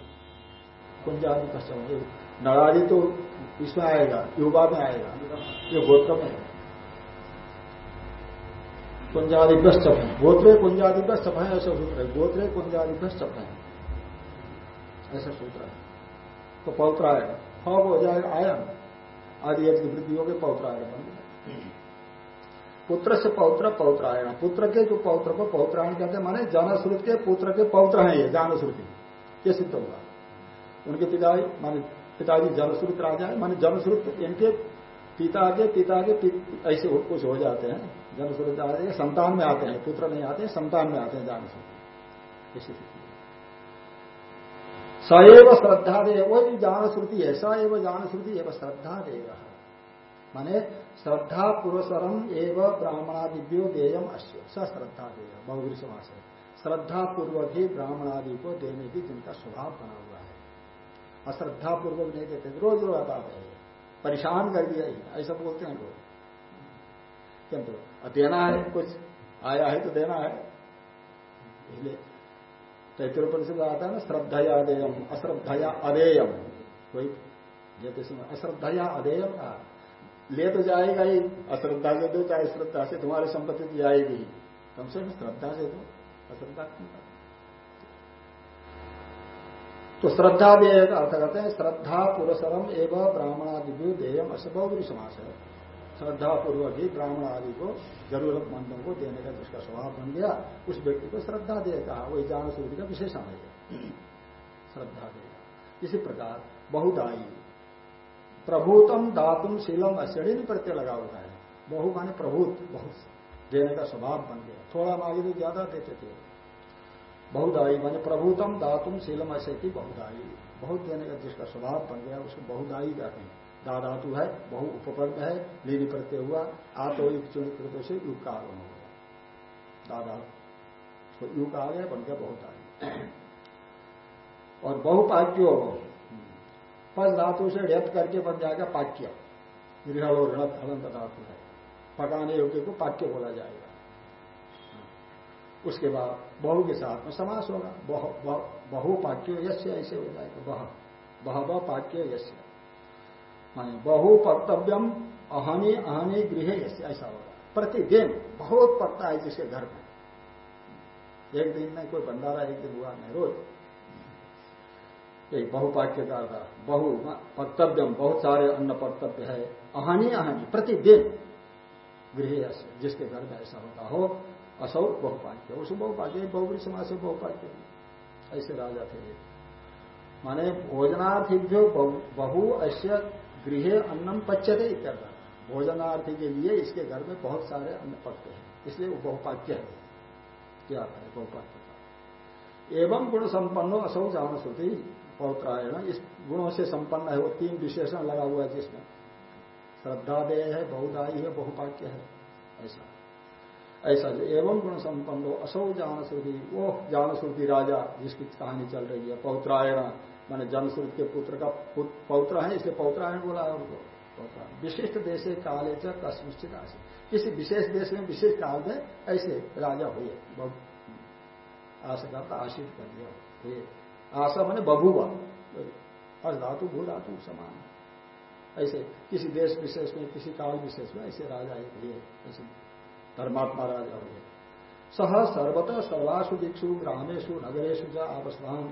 कुंजादि का समय तो इसमें आएगा, युवा में आएगा। ये गोत्र में कुंजादि व्यस्त है गोत्रे कुंजादि व्यस्त है, ऐसा सूत्र है। गोत्रे कुंजादि व्यस्त है। ऐसा सूत्र है। तो पौत्रायण फब हो जाएगा आयन। आदि यदि वृद्धि हो गई पौत्रायण बन पुत्र से पौत्र, पौत्रायण। पुत्र के जो पौत्र को पौत्रायण कहते हैं, माने जनश्रुत के पुत्र के पौत्र हैं ये जानश्रुति ये सिद्ध होगा। उनके पिता माने पिताजी जनश्रुत राजा है, माने जनश्रुत इनके पिता के पिता के ऐसे कुछ हो जाते हैं। जनश्रुत राजा संतान में आते हैं, पुत्र नहीं आते, संतान में आते हैं जानश्रुति ऐसी स्थिति सएव श्रद्धा दे वो जो जान श्रुति है स एव जान श्रुति एवं श्रद्धा दे माने श्रद्धा पुरस्सरम एवं ब्राह्मणादिव्यो देयम अश्य स श्रद्धा देय बहुगुरी समास है। श्रद्धा पूर्वक ही ब्राह्मणादि को देने की जिनका स्वभाव बना हुआ है। अश्रद्धा पूर्वक नहीं देते, रोज रोज आता है। परेशान कर दिया ऐसा बोलते हैं लोग। किंतु देना है कुछ। आया है तो देना है। इसलिए तैतृ परिषद आता है ना, श्रद्धया अदेयम अश्रद्धया अदेयम। कोई जैसे समय अश्रद्धया अदेयम का ले तो जाएगा ही। अश्रद्धा से दो, चाहे श्रद्धा से तुम्हारी संपत्ति तो जाएगी कम से कम श्रद्धा से दो। अश्रद्धा तो श्रद्धा देय का अर्थ करते हैं। श्रद्धा पुरसरम एवं ब्राह्मणादि देयम। असबौरी समास है श्रद्धा पूर्वक ही ब्राह्मण आदि को, जरूरतमंदों को देने का जिसका स्वभाव बन गया, उस व्यक्ति को श्रद्धा दे कहा। वही जान सूर्य का विशेषण है। श्रद्धा देगा इसी प्रकार बहुदायी। प्रभुतम दातुम शीलम अश्चड़ी प्रत्यय लगा हुआ है। बहु माने प्रभुत, बहुत देने का स्वभाव बन गया। थोड़ा मांगे तो ज़्यादा देते थे। बहुदायी माने प्रभुतम दातुम शीलम की बहुदायी। बहुत देने का जिसका स्वभाव बन गया, उसको बहुदायी कहते हैं। दाधातु है, बहु उपपद है लीली प्रत्यय हुआ आतो चुनित से युग का आगम हो गया। दादा तो युग आ गया गया बहुदायी और बहुपाक्यो पद धातु से ढेप करके बन जाएगा पाक्य। गृह और ऋणत हलन धातु है। पकाने योग्य को पाक्य बोला जाएगा। उसके बाद बहु के साथ में समास होगा। बहु पाक्यो यश्य ऐसे हो जाएगा। बह बह पाक्य यश्य माने बहु कर्तव्यम अहनी अहनी गृह ऐसा होगा। प्रतिदिन बहुत पड़ता है जिसके घर में। एक दिन में कोई भंडारा एक दिन हुआ नहीं, रोज। एक बहुपाक्य का था बहु कर्तव्यम, बहुत सारे अन्न कर्तव्य है। अहानी अहानी, प्रतिदिन गृह जिसके घर में ऐसा होता हो, असौ बहुपाक्य उस बहुपाक्य बहुबरी समाज से बहुपाक्य ऐसे राजा थे। माने भोजनार्थिभ्यो बहु ऐसे गृह अन्नम पच्यते इत्यर्थ। भोजनार्थी के लिए इसके घर में बहुत सारे अन्न पकते हैं। इसलिए वो बहुपाक्य है। क्या है? बहुपाक्य एवं गुण संपन्नो असौ जान श्रुति पौत्रायण इस गुणों से संपन्न है वो तीन विशेषण लगा हुआ है जिसमें। श्रद्धादेय है, बहुदायी है, बहुपाक्य है। ऐसा। ऐसा जो एवं गुण संपन्न हो असौ जान श्रुति वो जान श्रुति राजा जिसकी कहानी चल रही है पौत्रायण माने जनश्रुति के पुत्र का पौत्र है, इसलिए पौत्रायण बोला है। उनको विशिष्ट देश काले च, कस्मिश्चित आशी। किसी विशेष देश में, विशेष काल में ऐसे राजा हुए। आशा करता आशित कर दिया। आशा मैंने बबुआ धातु, भू धातु समान ऐसे किसी देश विशेष में, किसी काल विशेष में ऐसे राजा हुए। ऐसे धर्मात्मा राजा हुए। सह सर्वतः सर्वासु दिक्षु ग्रामेशु नगरेशु च आवस्थान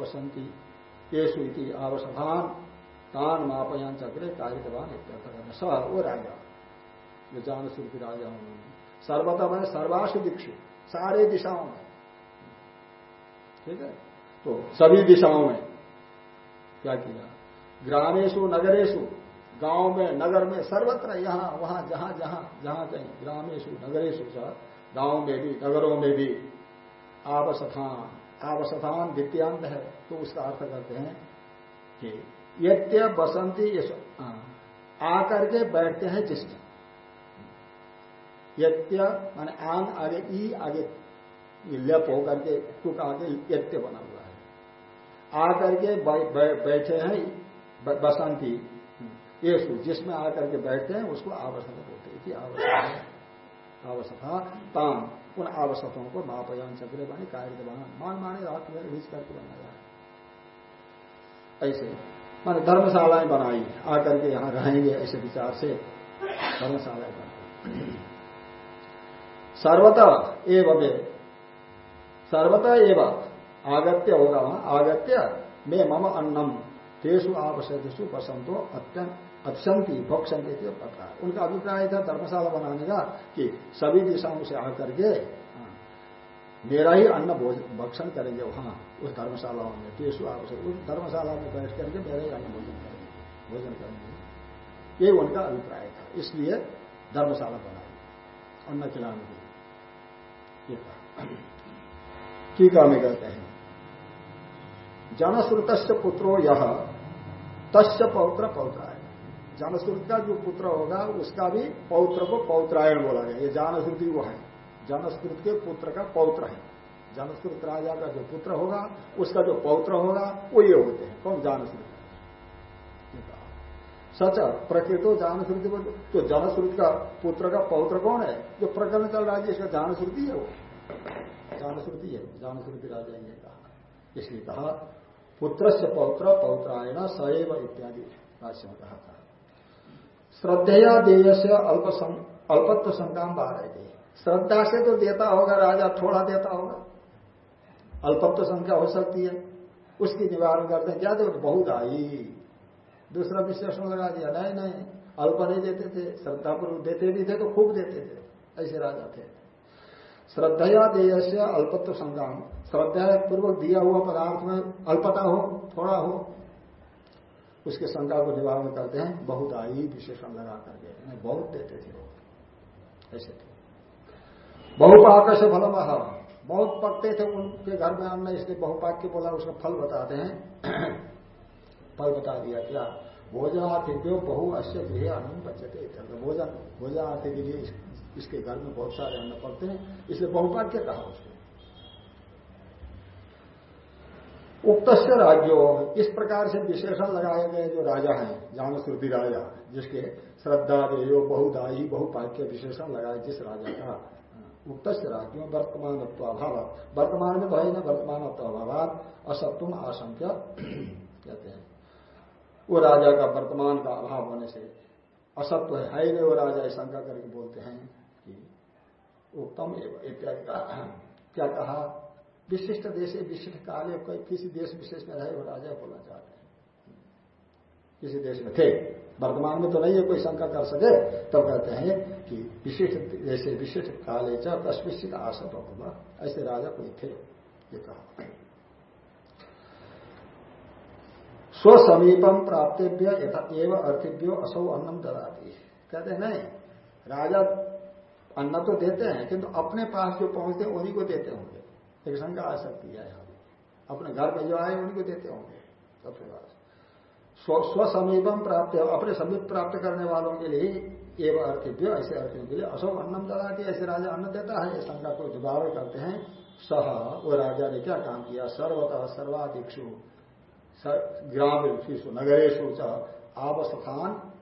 बसंती येसु इति आवस्थान तान मापयान चक्रे कार्यवान सह वो राजा। जो जान श्रुति राजा उन्होंने सर्वतः मैंने सर्वासु दिक्षु। सारे दिशाओं में। ठीक है? तो सभी दिशाओं में क्या किया? ग्रामेशु नगरेशु गाँव में, नगर में सर्वत्र यहाँ, वहाँ, जहाँ जहाँ जहाँ कहीं ग्रामेशु नगरेशु सर गाँव में भी, नगरों में भी आवसथान आवसथान द्वितीयांत है। तो उसका अर्थ करते हैं कि यत्य बसंती आकर के बैठते हैं जिसमें यत्य माने आन आगे, ई आगे लेप होकर के टुक आगे यत्य बना हुआ है। आकर के बैठे हैं बसंती। ये जिसमें आकर के बैठते हैं, उसको आवश्यक बोलते हैं आवश्यक आवश्यकता तान उन आवश्यकों को मापयान, चक्र बने कार्य बना मान, माने रात में रिच करके बनाया ऐसे। माने धर्मशालाएँ बनाई, आकर के यहाँ रहेंगे ऐसे विचार से धर्मशालाएँ बनाई। सर्वतः एवं सर्वतः एवं। आगत्य होगा वहाँ। आगत्य मैं मम अन्नम। तेसु आवश्यकु बसंतो अत्यंत अक्षंति भक्षंति पता उनका अभिप्राय था धर्मशाला बनाने का कि सभी दिशाओं से आकर के मेरा ही अन्न भक्षण करेंगे वहाँ, उस धर्मशालाओं में, तेसु आवश्यक उस धर्मशाला में बैठ करके मेरा ही अन्न भोजन करेंगे भोजन करेंगे। ये उनका अभिप्राय था, इसलिए धर्मशाला बनाई अन्न खिलाने के लिए। टीका में कहते हैं जनश्रुत पुत्रो यह तस् पौत्र पौत्र जनश्रुत का जो पुत्र होगा, उसका भी पौत्र को पौत्रायण बोला गया, ये जानश्रुति वो है। जनश्रुत के पुत्र का पौत्र है। जनश्रुत राजा का जो पुत्र होगा, उसका जो पौत्र होगा, वो ये होते हैं। कौन? जानश्रुत सच प्रकृतो जानश्रुति तो जनश्रुत का पुत्र का पौत्र कौन है? जो प्रकरण चल रहा है इसका जानश्रुति है वो। जानश्रुति है जानश्रुति राजा ने कहा। इसलिए कहा पुत्र से पौत्र, पौत्रायण सैव इत्यादि राशि में कहा था। श्रद्धया देय से अल्प अल्पत्व संकाम बाहर है श्रद्धा से तो देता होगा, राजा थोड़ा देता होगा। अल्पत्व संख्या हो सकती है, उसकी निवारण करते हैं। क्या देखो बहुत आई। दूसरा विश्लेषण लगा दिया, नहीं नहीं, अल्प नहीं देते थे, श्रद्धापूर्वक देते भी थे तो खूब देते थे, ऐसे राजा थे। श्रद्धया देय से अल्पत्व संग्राम श्रद्धा पूर्वक दिया हुआ पदार्थ में अल्पता हो, थोड़ा हो, उसके शंका को निवारण करते हैं। बहुत आई, विशेषण लगा करके। बहुत देते थे वो। ऐसे थे। बहुपाक से फल बहुत पकते थे उनके घर में अन्न इसलिए बहुपाक के बोला, उसका फल बताते हैं। [COUGHS] फल बता दिया, क्या? भोजनातिथ्यो बहु अश्य गृह अन्न बचते भोजन, भोजनार्थी के लिए इसके घर में बहुत सारे अन्न पड़ते हैं, इसलिए बहुपाक्य कहा उसने उक्त राज्यो, इस प्रकार से विशेषण लगाए गए जो राजा हैं जान श्रुति राजा जिसके श्रद्धा देयो बहुदायी, बहुपाक्य विशेषण लगाए जिस राजा का। उक्त राज्यो वर्तमान अभाव वर्तमान में है ना वर्तमान अभाव असत्वम आशंक्य [CLEARS THROAT] कहते हैं। वो राजा का वर्तमान का अभाव होने से असत्व है। है नहीं वो राजा शंका करके बोलते हैं कि उत्तम इत्यादि का [CLEARS THROAT] क्या कहा? विशिष्ट देश विशिष्ट काल कोई किसी देश विशेष में रहे, वो राजा बोलना चाहते हैं। किसी देश में थे। वर्तमान में तो नहीं है, कोई शंका कर सके, तब कहते हैं कि विशिष्ट, जैसे विशिष्ट काले चश्मिश्चित आशा तो होगा ऐसे राजा कोई थे, ये कहा। स्वसमीपम प्राप्तेभ्य एवं अर्थिभ्यो असौ अन्नम ददाती। कहते हैं, नहीं, राजा अन्न तो देते हैं, किंतु अपने पास जो पहुँचते हैं, उन्हीं को देते होंगे। एक शंका आ सकती है अपने घर में जो आए उनको देते होंगे। सबसे पास स्व समीपम प्राप्त, अपने समीप प्राप्त करने वालों के लिए एवं अर्थिव्य ऐसे अर्थियों के लिए अशोक अन्नम दला के ऐसे राजा अन्न देता है शंका को जुगाड़ करते हैं। सह वो राजा ने क्या काम किया? सर्वतः सर्वाधिक्षु ग्राम शिशु नगरेशु आवस्थान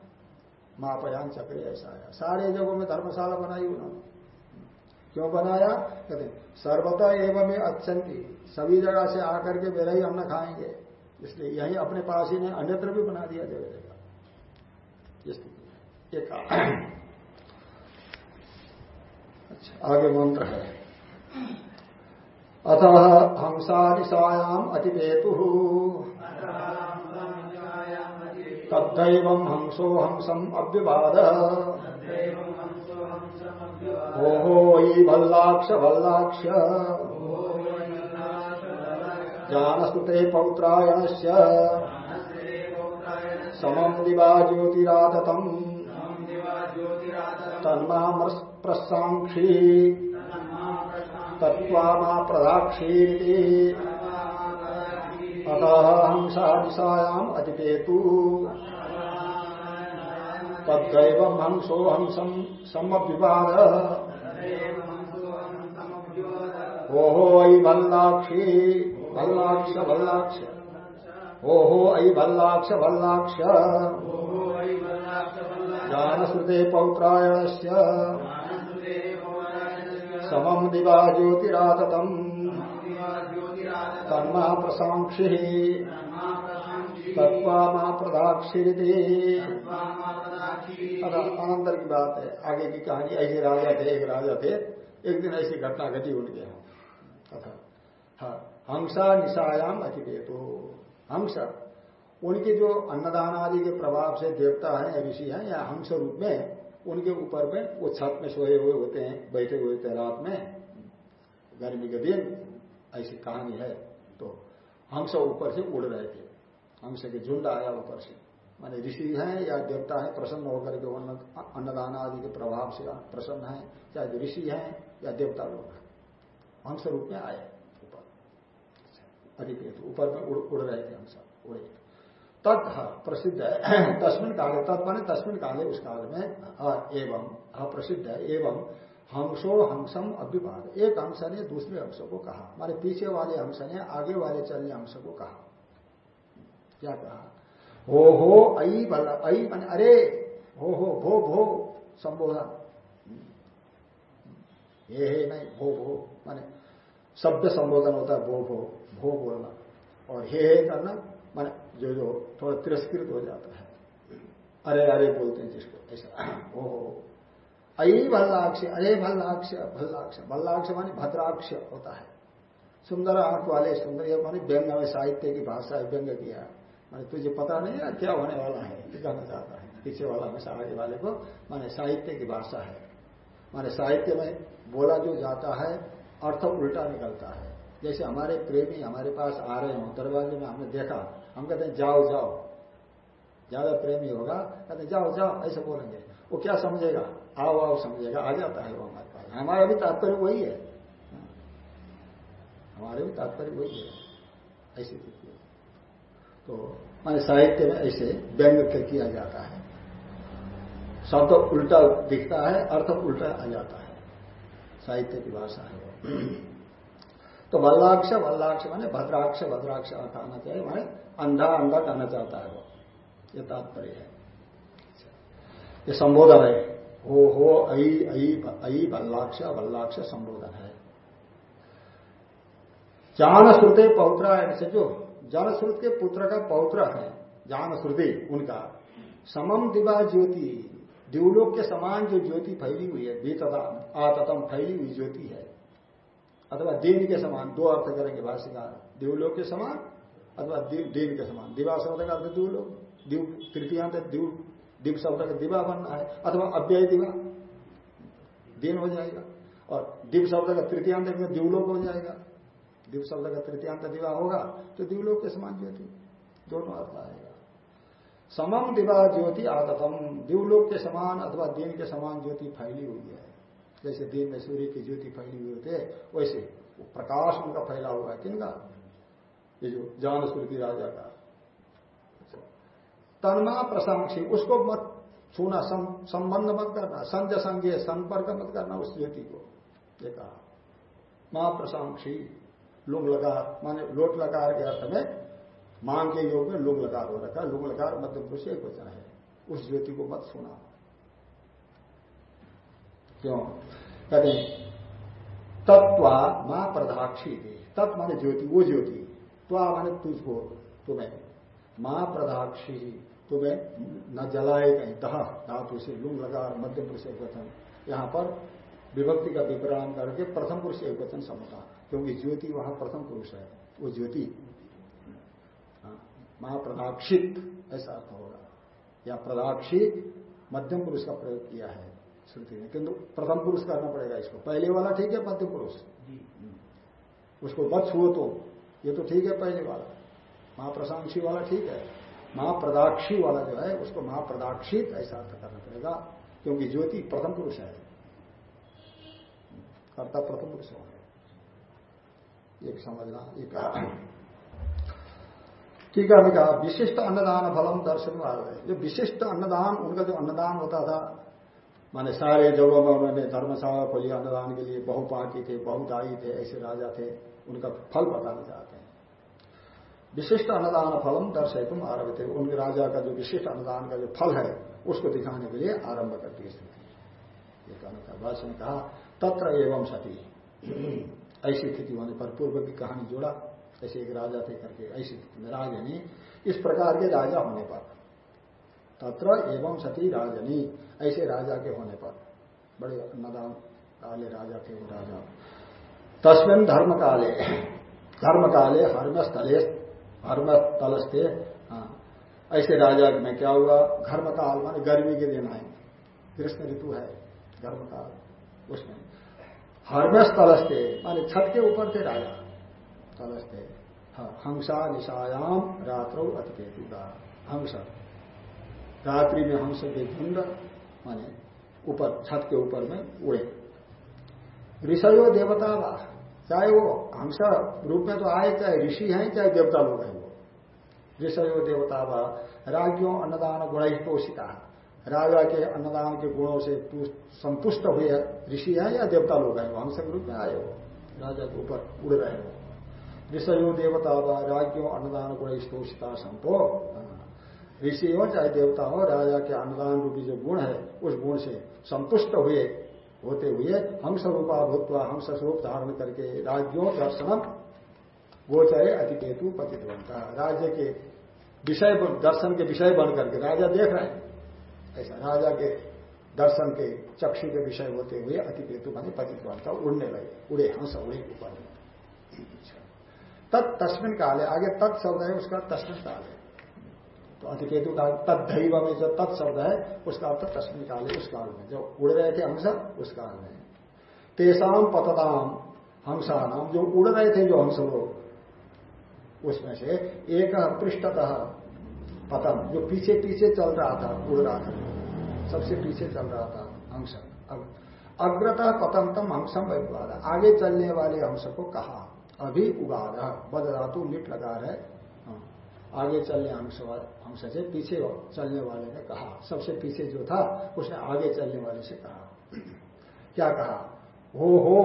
मापयान चक्र ऐसा आया। सारे जगहों में धर्मशाला बनाई उन्होंने। क्यों बनाया? कहते सर्वता एवं अच्छी सभी जगह से आकर के मेरा ही अन्न खाएँगे। इसलिए यही अपने पास ही नहीं अन्यत्र भी बना दिया जगह जगह एक अच्छा आगे मंत्र है। अथ हंसा निशायाम अतिपेतु तद्दैव हंसो हंसम अव्यवाद ओहो यी भल्लाक्ष भल्लाक्ष जानस्तुते पौत्रायण से समम दिवा ज्योतिराततम तन्मा प्रसाक्षी तत्वा प्रदाक्षी अतः हंसा दिशायाम अतिपेतु। तदैव हंसो हंसम समविवाद ओहो ऐ भल्लाक्षी भल्लाक्ष भल्लाक्ष ओहो ऐ भल्लाक्ष भल्लाक्ष ज्ञानश्रुते पौत्रायण समम दिवा ज्योतिराततम। तन्मा प्रसाक्षि तत्वा माँ प्रदाक्षिरी अनंतर की बात है। आगे की कहानी ऐसे राजा थे एक राजा थे एक दिन ऐसी घटना घटी उनके यहाँ अथा हाँ हंसा निशायाम अतिपेतो हंस, उनके जो अन्नदान आदि के प्रभाव से देवता है ऋषि हैं, या हंस रूप में, उनके ऊपर में वो छत में सोए हुए होते हैं, बैठे हुए होते रात में, गर्मी के दिन, ऐसी कहानी है तो हंस ऊपर से उड़ रहे थे। हंस के झुंड आया ऊपर से। माने ऋषि हैं, या देवता है, प्रसन्न होकर के अन्नदान आदि के प्रभाव से प्रसन्न है, चाहे ऋषि हैं, या देवता लोग। हंस रूप में आए ऊपर। अधिक ऊपर में उड़, उड़ रहे थे हंस उड़े तत् प्रसिद्ध है [CLEARS THROAT] तस्मिन काले तत् माने तस्मिन काले उस काल में एवं प्रसिद्ध है एवं हंसो हंसम अभिपाद एक हंस ने दूसरे हंस को कहा हमारे पीछे वाले हंस ने आगे वाले चलने हंस को कहा। क्या कहा? हो हो आई बल आई मान अरे हो हो भो भो संबोधन। ये है नहीं, भो भो, माने शब्द संबोधन होता है, भो भो भो बोलना। और हे हे करना, माने जो जो थोड़ा तिरस्कृत हो जाता है। अरे अरे बोलते हैं जिसको, ऐसा हो हो अई भल्लाक्ष अरे भल्लाक्ष भल्लाक्ष भल्लाक्ष माने भद्राक्ष होता है। सुंदर आँख वाले, सुंदर ये माने व्यंग में साहित्य की भाषा है, व्यंग किया माने तुझे पता नहीं है क्या होने वाला है कहना चाहता है। पीछे वाला में आगे वाले को, माने साहित्य की भाषा है। माने साहित्य में बोला जो जाता है अर्थ उल्टा निकलता है। जैसे हमारे प्रेमी हमारे पास आ रहे हो, दरवाजे में हमने देखा, हम कहते हैं, जाओ जाओ। ज़्यादा प्रेमी होगा, कहते जाओ जाओ, ऐसे बोलेंगे। वो क्या समझेगा? आओ आओ समझेगा, आ जाता है वो हमारे पास। हमारा भी तात्पर्य वही है। हमारे भी तात्पर्य वही है। ऐसी तो माने साहित्य में ऐसे व्यंग किया जाता है। शब्द उल्टा दिखता है, अर्थ उल्टा आ जाता है। साहित्य की भाषा है। [CLEARS THROAT] तो वल्लाक्ष वल्लाक्ष माने भद्राक्ष भद्राक्ष अर्थ आना चाहिए, माने अंधा अंधा कहना चाहता है वो। ये तात्पर्य है। ये संबोधन है। हो हो, अई अई अई, वल्लाक्ष वल्लाक्ष संबोधन है। जान श्रुते पौत्रा ऐसे जो जनश्रुत के पुत्र का पौत्र है जान श्रुति उनका। समम दिवा ज्योति दिवलोक के समान जो ज्योति फैली हुई है बीतता आततम फैली हुई ज्योति है, अथवा दिन के समान, दो अर्थ करेंगे भाष्यकार। दिवलोक के समान अथवा दिन के समान। दिवा शब्द का अर्थ दिवलोक, दिव, तृतीयांत दिव दिव शब्द का दिवा बनना है, अथवा अव्यय दिवा। दिन हो जाएगा। और दिव शब्द का तृतीयांत दिवलोक हो जाएगा। दिव शब्द का तृतीयांत दिवा होगा तो दिवलोक के समान ज्योति। दोनों अर्थ आएगा। समम दिवा ज्योति आदतम दिवलोक के समान अथवा दिन के समान ज्योति फैली हुई है। जैसे दिन में सूर्य की ज्योति फैली हुई होती है, वैसे प्रकाश उनका फैला हुआ है। किनका? ये जो जान श्रुति राजा का। तन्मा प्रशंसी उसको मत छूना संबंध मत करना संज संज्ञ संपर्क मत करना उस ज्योति को। ये कहा। माँ प्रशंसी लुंग लगा, माने लोट लकार के अर्थ में मांग के योग में लुंग लकार हो रखा है लुंग लकार मध्य पुरुष एक वचन है। उस ज्योति को मत सुना। क्यों? कहते तत्वा माँ प्रधाक्षी थी तत् माने ज्योति, वो ज्योति। त्वा माने तुझको, तुम्हें। माँ प्रधाक्षी, तुम्हें न जलाए कहीं। दह धातु से लुंग लगा मध्य पुरुष एक वचन। यहाँ पर विभक्ति का विवरण करके प्रथम पुरुष एक वचन समझा। क्योंकि ज्योति वहाँ प्रथम पुरुष है। वो ज्योति महाप्रदाक्षित ऐसा अर्थ होगा। या प्रदाक्षित मध्यम पुरुष का प्रयोग किया है श्रुति ने किंतु प्रथम पुरुष करना पड़ेगा इसको। पहले वाला ठीक है मध्यम पुरुष। उसको बच छुओ तो ये तो ठीक है पहले वाला। महाप्रशांक्षी वाला ठीक है। महाप्रदाक्षी वाला जो है उसको महाप्रदाक्षित ऐसा अर्थ करना पड़ेगा क्योंकि ज्योति प्रथम पुरुष है। कर्ता प्रथम पुरुष हो एक समझना एक ठीक है कहा, विशिष्ट अन्नदान फलम दर्शन वाले जो विशिष्ट अन्नदान, उनका जो अन्नदान होता था, माने सारे जगहों में उन्होंने धर्मशाला खोली अन्नदान के लिए बहुपाकी थे बहुदायी थे, ऐसे राजा थे, उनका फल बताना चाहते हैं। विशिष्ट अन्नदान फलम दर्शयतुम आरभ थे उनके राजा का जो विशिष्ट अन्नदान का जो फल है, उसको दिखाने के लिए आरंभ है स्थिति। ये कहना कहा, तत्र एवं सती। [CLEARS THROAT] ऐसी स्थिति होने पर पूर्व की कहानी जोड़ा। ऐसे एक राजा थे करके, ऐसी राजनी इस प्रकार के राजा होने पर। तत्र एवं सती राजनी, ऐसे राजा के होने पर। बड़े अन्नदान काले राजा थे वो राजा। तस्मिन धर्म काले धर्म काले हर्मस्थले, हर्मस्थलस्थे हाँ ऐसे राजा में क्या हुआ? घर्म काल माने गर्मी के दिन आए। ग्रीष्म ऋतु है घर्म काल उसमें। हर्मस तलस्ते माने छत के ऊपर थे राजा। तलस्ते। हाँ, हंसा निशायाम रात्रो अतिकेतु का हंस। रात्रि में हंस के झुंड माने ऊपर छत के ऊपर में उड़े। ऋषयो देवता वा। चाहे वो हंस रूप में तो आए चाहे ऋषि हैं चाहे देवता लोग हैं वो। ऋषयो देवता वा राज्यों अन्नदान गुण पोषिता। राजा के अन्नदान के गुणों से संतुष्ट हुए ऋषि हैं या देवता लोग हैं वो हंस के रूप में आए हो राजा के ऊपर उड़ रहे हो ऋषयो देवता व राज्यों अन्नदान गुण स्तोषिता संतो ऋषि हो चाहे देवता हो, राजा के अन्नदान रूपी जो गुण है, उस गुण से संतुष्ट हुए, होते हुए हंस रूपा भूतवा हंस स्वरूप धारण करके राज्यों दर्शन गोचरे अतिकेतु पतित बनता राज्य के विषय दर्शन के विषय बन करके राजा देख रहे हैं। ऐसा राजा के दर्शन के चक्षु के विषय होते हुए अतिकेतु माने पतित उड़ने लगे, उड़े हंस, उड़े ऊपर। तत् तस्मिन काल है आगे तत् शब्द है, उसका तस्मिन काल। है तो अतिकेतु का तत्व में जो तत् शब्द है, उसका अर्थ तस्मिन काल है उस काल में। जो उड़ रहे थे हंस, उस काल में। तेसाम पतदाम हंसा नाम जो उड़ रहे थे जो हंस लोग, उसमें से एक पृष्ठतः पतन, जो पीछे पीछे चल रहा था, उड़ रहा था। सबसे पीछे चल रहा था हंस। अग्रता पतंतम हंसम विवाद आगे चलने वाले हंस को कहा। अभी उगाद, बद धातु लिट लगा रहे हाँ। आगे चलने हंस हंस से पीछे चलने वाले ने कहा। सबसे पीछे जो था, उसने आगे चलने वाले से कहा। क्या कहा? हो हो,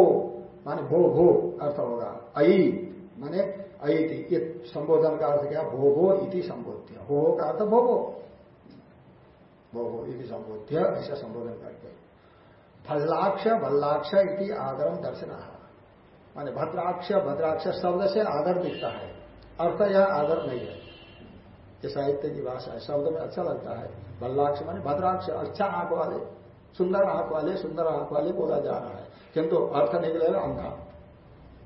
माने भो भो अर्थ होगा। आई माने अई थी ये संबोधन का अर्थ क्या? भो भो इति संबोध्य। हो हो का अर्थ भो भो। भो भो इति संबोध्य, ऐसा संबोधन करके। भल्लाक्ष भल्लाक्ष इति आदरम दर्शन। माने भद्राक्ष भद्राक्ष शब्द से आदर दिखता है। अर्थ यह आदर नहीं है। ये साहित्य की भाषा है, शब्द में अच्छा लगता है। भल्लाक्ष माने भद्राक्ष अच्छा आँख वाले, सुंदर आँख वाले, सुंदर आँख वाले बोला जा रहा है। किंतु अर्थ निकलेगा अंधा।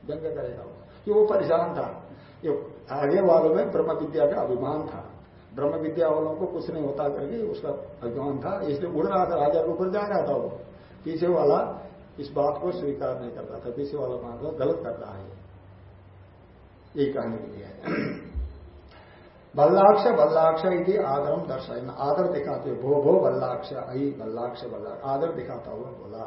व्यंग करेगा कि वो परेशान था। ये आगे वालों में ब्रह्म विद्या का अभिमान था। ब्रह्म विद्या वालों को कुछ नहीं होता करके उसका अभिमान था। इसलिए उड़ रहा था राजा के ऊपर जा रहा था वो। पीछे वाला इस बात को स्वीकार नहीं करता था पीछे वाला मान लो गलत कर रहा है। यही कहने के लिए बल्लाक्ष बल्लाक्ष यदि आदरम दर्शाए आदर दिखाते भो भो बल्लाक्ष आई बल्लाक्ष बल्लाक्ष। आदर दिखाता हुआ बोला।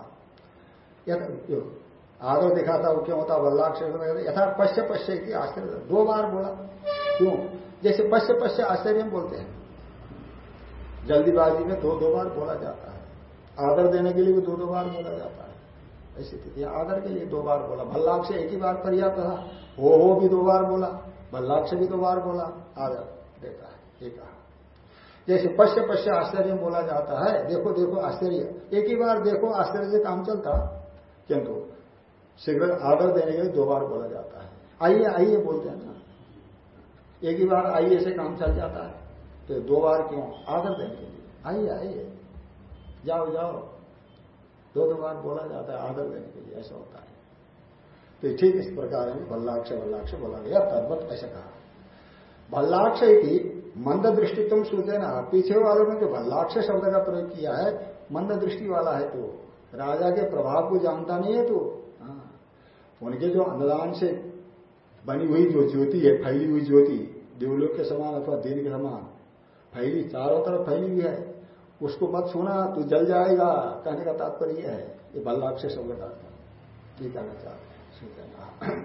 आदर दिखाता हुआ क्यों होता? वल्लाक्ष यथा पश्य पश्य की आश्चर्य। दो बार बोला। क्यों? जैसे पश्य पश्य आश्चर्य बोलते हैं। जल्दीबाजी में दो दो बार बोला जाता है। आदर देने के लिए भी दो दो बार बोला जाता है। ऐसी स्थिति। आदर के लिए दो बार बोला। भल्लाक्ष एक ही बार पर्याप्त था हो हो भी दो बार बोला। भल्लाक्ष भी दो बार बोला। आदर देता है। ये कहा। जैसे पश्य पश्य आश्चर्य बोला जाता है, देखो देखो आश्चर्य। एक ही बार देखो आश्चर्य से काम चलता। किंतु शीघ्र आदर देने के लिए दो बार बोला जाता है। आइए आइए बोलते हैं ना। एक ही बार आइए से काम चल जाता है। तो दो बार क्यों? आदर देने के लिए। आइए आइए। जाओ जाओ। दो दो बार बोला जाता है आदर देने के लिए, ऐसा होता है। तो ठीक इस प्रकार में बल्लाक्ष बल्लाक्ष बोला गया, तद्वत ऐसा कहा। भल्लाक्ष की मंद दृष्टि तुम सूचे ना पीछे वालों ने जो भल्लाक्ष शब्द का प्रयोग किया है, मंद दृष्टि वाला है तो राजा के प्रभाव को जानता नहीं है तो हाँ। उनके जो अनुदान से बनी हुई जो ज्योति है, फैली हुई ज्योति, देवलोक के समान अथवा दिन के समान, फैली, चारों तरफ़ फैली हुई है। उसको मत सुना, तू जल जाएगा। कहने का तात्पर्य यह है, ये बल्लाभ से शब्द का ये कहना चाहते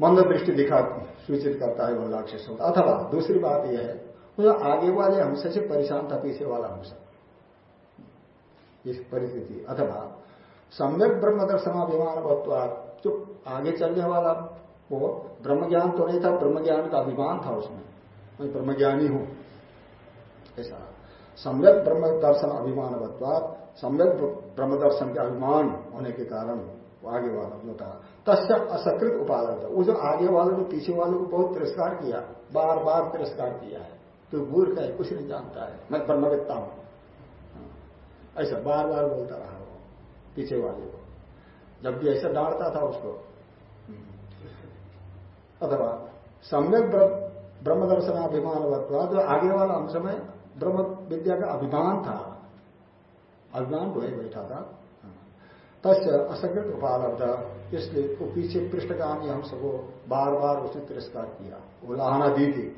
मंद दृष्टि दिखा, सूचित करता है बल्लाभ शब्द। अथवा दूसरी बात यह है तो आगे वाले हमसे से परेशान था, पीछे वाला हमसे। इस परिस्थिति, अथवा सम्यक ब्रह्म दर्शनाभिमान जो आगे चलने वाला, वो ब्रह्म ज्ञान तो नहीं था ब्रह्म ज्ञान का अभिमान था उसमें। मैं ब्रह्मज्ञानी हूँ। ऐसा। सम्यक ब्रह्म दर्शन अभिमान सम्यक ब्रह्म दर्शन के अभिमान होने के कारण आगे वाला जो था। तस्य असकृत उपादन था। वो जो आगे वालों ने पीछे वालों को बहुत तिरस्कार किया बार बार तिरस्कार किया है। तो मूर्ख है, कुछ नहीं जानता है। मैं ब्रह्मविद्ता हूँ। ऐसा बार बार बोलता रहा वो, पीछे वाले को। जब भी ऐसा डांटता था उसको। अथवा, सम्यक ब्रह्म दर्शनाभिमान जो आगे वाला अंश में ब्रह्म विद्या का अभिमान था। अभिमान तो बैठा था। तस् असकृत उपालब्ध। इसलिए वो पीछे पृष्ठगामी हम सबको बार बार उसने तिरस्कार किया। वो लाहना दी थी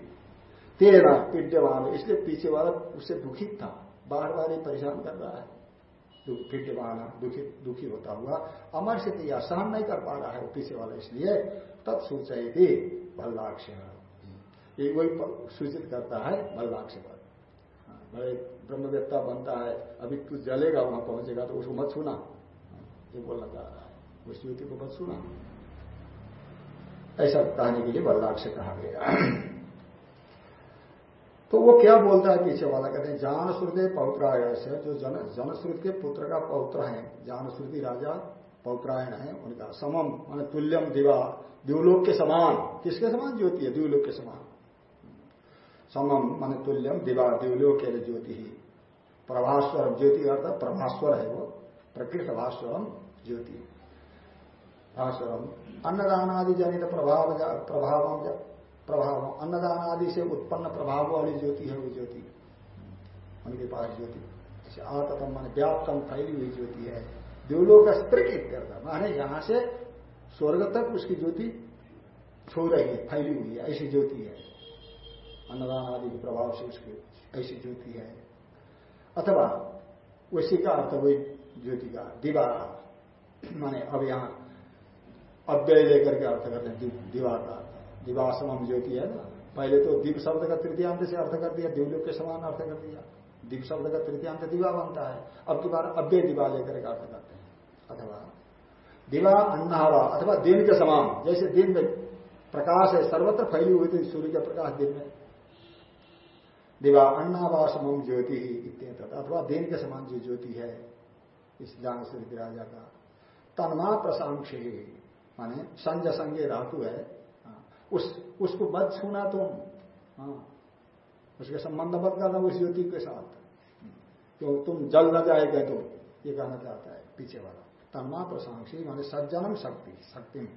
तेरा पीड्यमान इसलिए पीछे वाला उससे दुखित था। बार बार ही परेशान कर रहा है। पीड्यमान दुखी दुखी होता हुआ। अमर से या सहन नहीं कर पा रहा है वो पीछे वाला। इसलिए तब तत्सूचय थी भल्लाक्ष ये वही सूचित करता है भल्लाक्ष पर ब्रह्मवेत्ता बनता है, अभी तू जलेगा, वहाँ पहुंचेगा तो उसको मत सुना ये बोलना चाह रहा है। उस युवती को मत सुना ऐसा कहने के लिए बल्लाक्ष कहा गया। तो वो क्या बोलता है पीछे वाला? कहते हैं जान श्रुति पौत्रायण से जो जन, जनश्रुत के पुत्र का पौत्र है। जान श्रुति राजा पौत्रायण है, उनका समम, मान तुल्यम दिवा द्यूलोक के समान। किसके समान? ज्योति है द्यूलोक के समान। समम मान तुल्यम दिवा द्यूलोक के ज्योति। ही प्रभास्वर ज्योति अर्थ प्रभास्वर है वो, प्रकृत भास्वरम ज्योति। भास्वरम अन्नदान आदि जनित प्रभाव प्रभाव प्रभाव। अन्नदान आदि से उत्पन्न प्रभाव वाली ज्योति है वो ज्योति। उनके पास ज्योति। आतम मान व्याप्तम फैली हुई ज्योति है। देवलों का स्त्रिक माने यहाँ से स्वर्ग तक उसकी ज्योति छो रही है, फैली हुई है, ऐसी ज्योति है। अन्नदान आदि के प्रभाव से उसकी ऐसी ज्योति है। अथवा उसी का अर्थ वही ज्योति का दिवा माने अब यहाँ अव्यय लेकर के अर्थ करते हैं दिवा का दिवासम ज्योति है ना? पहले तो दीप शब्द का तृतीयांत से अर्थ कर दिया दिवलोक के समान अर्थ कर दिया। दीप शब्द का तृतीयांत दिवा बनता है। अब की बार अव्यय दिवा लेकर के अर्थ करते हैं। अथवा दिवा अन्नावा अथवा दिन के समान, जैसे दिन में प्रकाश है, सर्वत्र फैली हुई थी, सूर्य का प्रकाश दिन में। दिवा अन्नावा समम ज्योति ही अथवा दिन के समान जो ज्योति है, इस जान से राजा का। तन्मा प्रशांक्ष माने संज संगे धातु है उस, उसको मत छूना तुम हाँ उसके संबंध मत करना उस ज्योति के साथ। क्यों तुम जल न जाएगा तो ये कहना चाहता है पीछे वाला। तन्मा प्रशांक्षी माने सज्जनम शक्ति शक्ति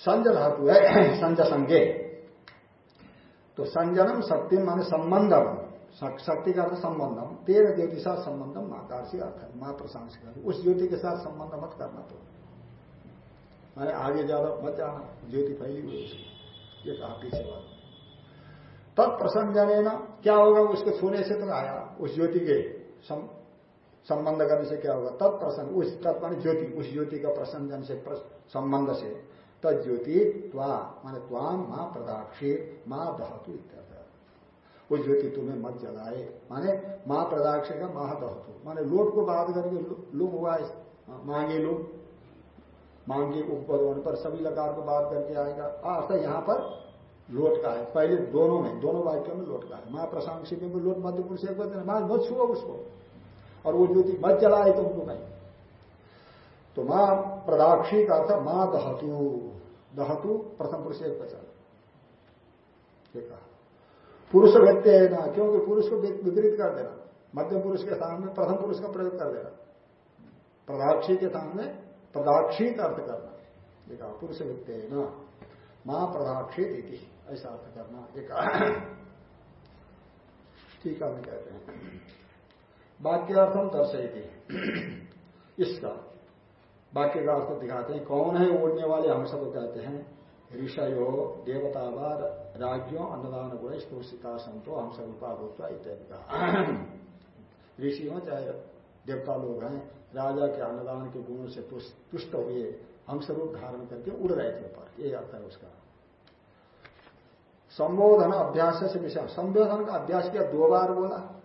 संज धातु है संज संगे तो संजनम शक्ति माने संबंधम शक्ति का अर्थ संबंधम तेरह ज्योति साथ संबंधम से अर्थ है माँ प्रशांत उस ज्योति के साथ संबंध मत करना तो। मैंने आगे ज़्यादा मत जाना, ज्योति फैली हुई उसकी ये कहा पीछे वाला तत्प्रसंजन ना क्या होगा उसके छूने से तो आया। उस ज्योति के संबंध करने से क्या होगा? तत्प्रसंग उस तत्व ज्योति, उस ज्योति का प्रसंजन से संबंध से। तद ज्योति त्वा माने त्वाम माँ प्रदाक्षी, माँ दहतु इत्यादि वो ज्योति तुम्हें मत जलाए, माने माँ प्रदाक्ष का माह दहतु। माने लोट को बात करके लुम हुआ मांगे लोग मांगे उपपद होने पर सभी लकार को बात करके आएगा। अर्थ यहाँ पर लोट का है। पहले दोनों में, दोनों वाक्यों में लोट का है। माँ प्रशांसी में लोट मध्य पुरुष एक बदले माँ मत छुआ उसको। और वो ज्योति मत जलाए तुमको नहीं तो माँ प्रदाक्षी का अर्थ माँ दहतु। दहतु प्रथम पुरुष एक बचा कहा। पुरुष व्यक्ति है ना, क्योंकि पुरुष को विपरीत कर देना। मध्यम पुरुष के सामने प्रथम पुरुष का प्रयोग कर देना। प्रदाक्षी के सामने प्रदाक्षी का अर्थ करना। ये कहा, पुरुष व्यक्ति है ना, माँ प्रदाक्षी प्रदाक्षित ऐसा अर्थ करना। एक ठीक है कहते हैं। वाक्यार्थम दर्शयती। इसका वाक्य का अर्थ दिखाते हैं, कौन है ओढ़ने वाले? हम सब कहते हैं, ऋषयो, देवतावाद, राज्यों, अन्नदान गुण स्तोषिता संतो, हम सब उपाभूत, इत्यादि का। [CLEARS THROAT] ऋषि हो चाहे देवता लोग हैं, राजा के अन्नदान के गुणों से तुष्ट हुए, हम स्वरूप धारण करके उड़ रहे थे ऊपर। ये अर्थ है उसका। संबोधन अभ्यास से विषय संबोधन का अभ्यास किया, दो बार बोला।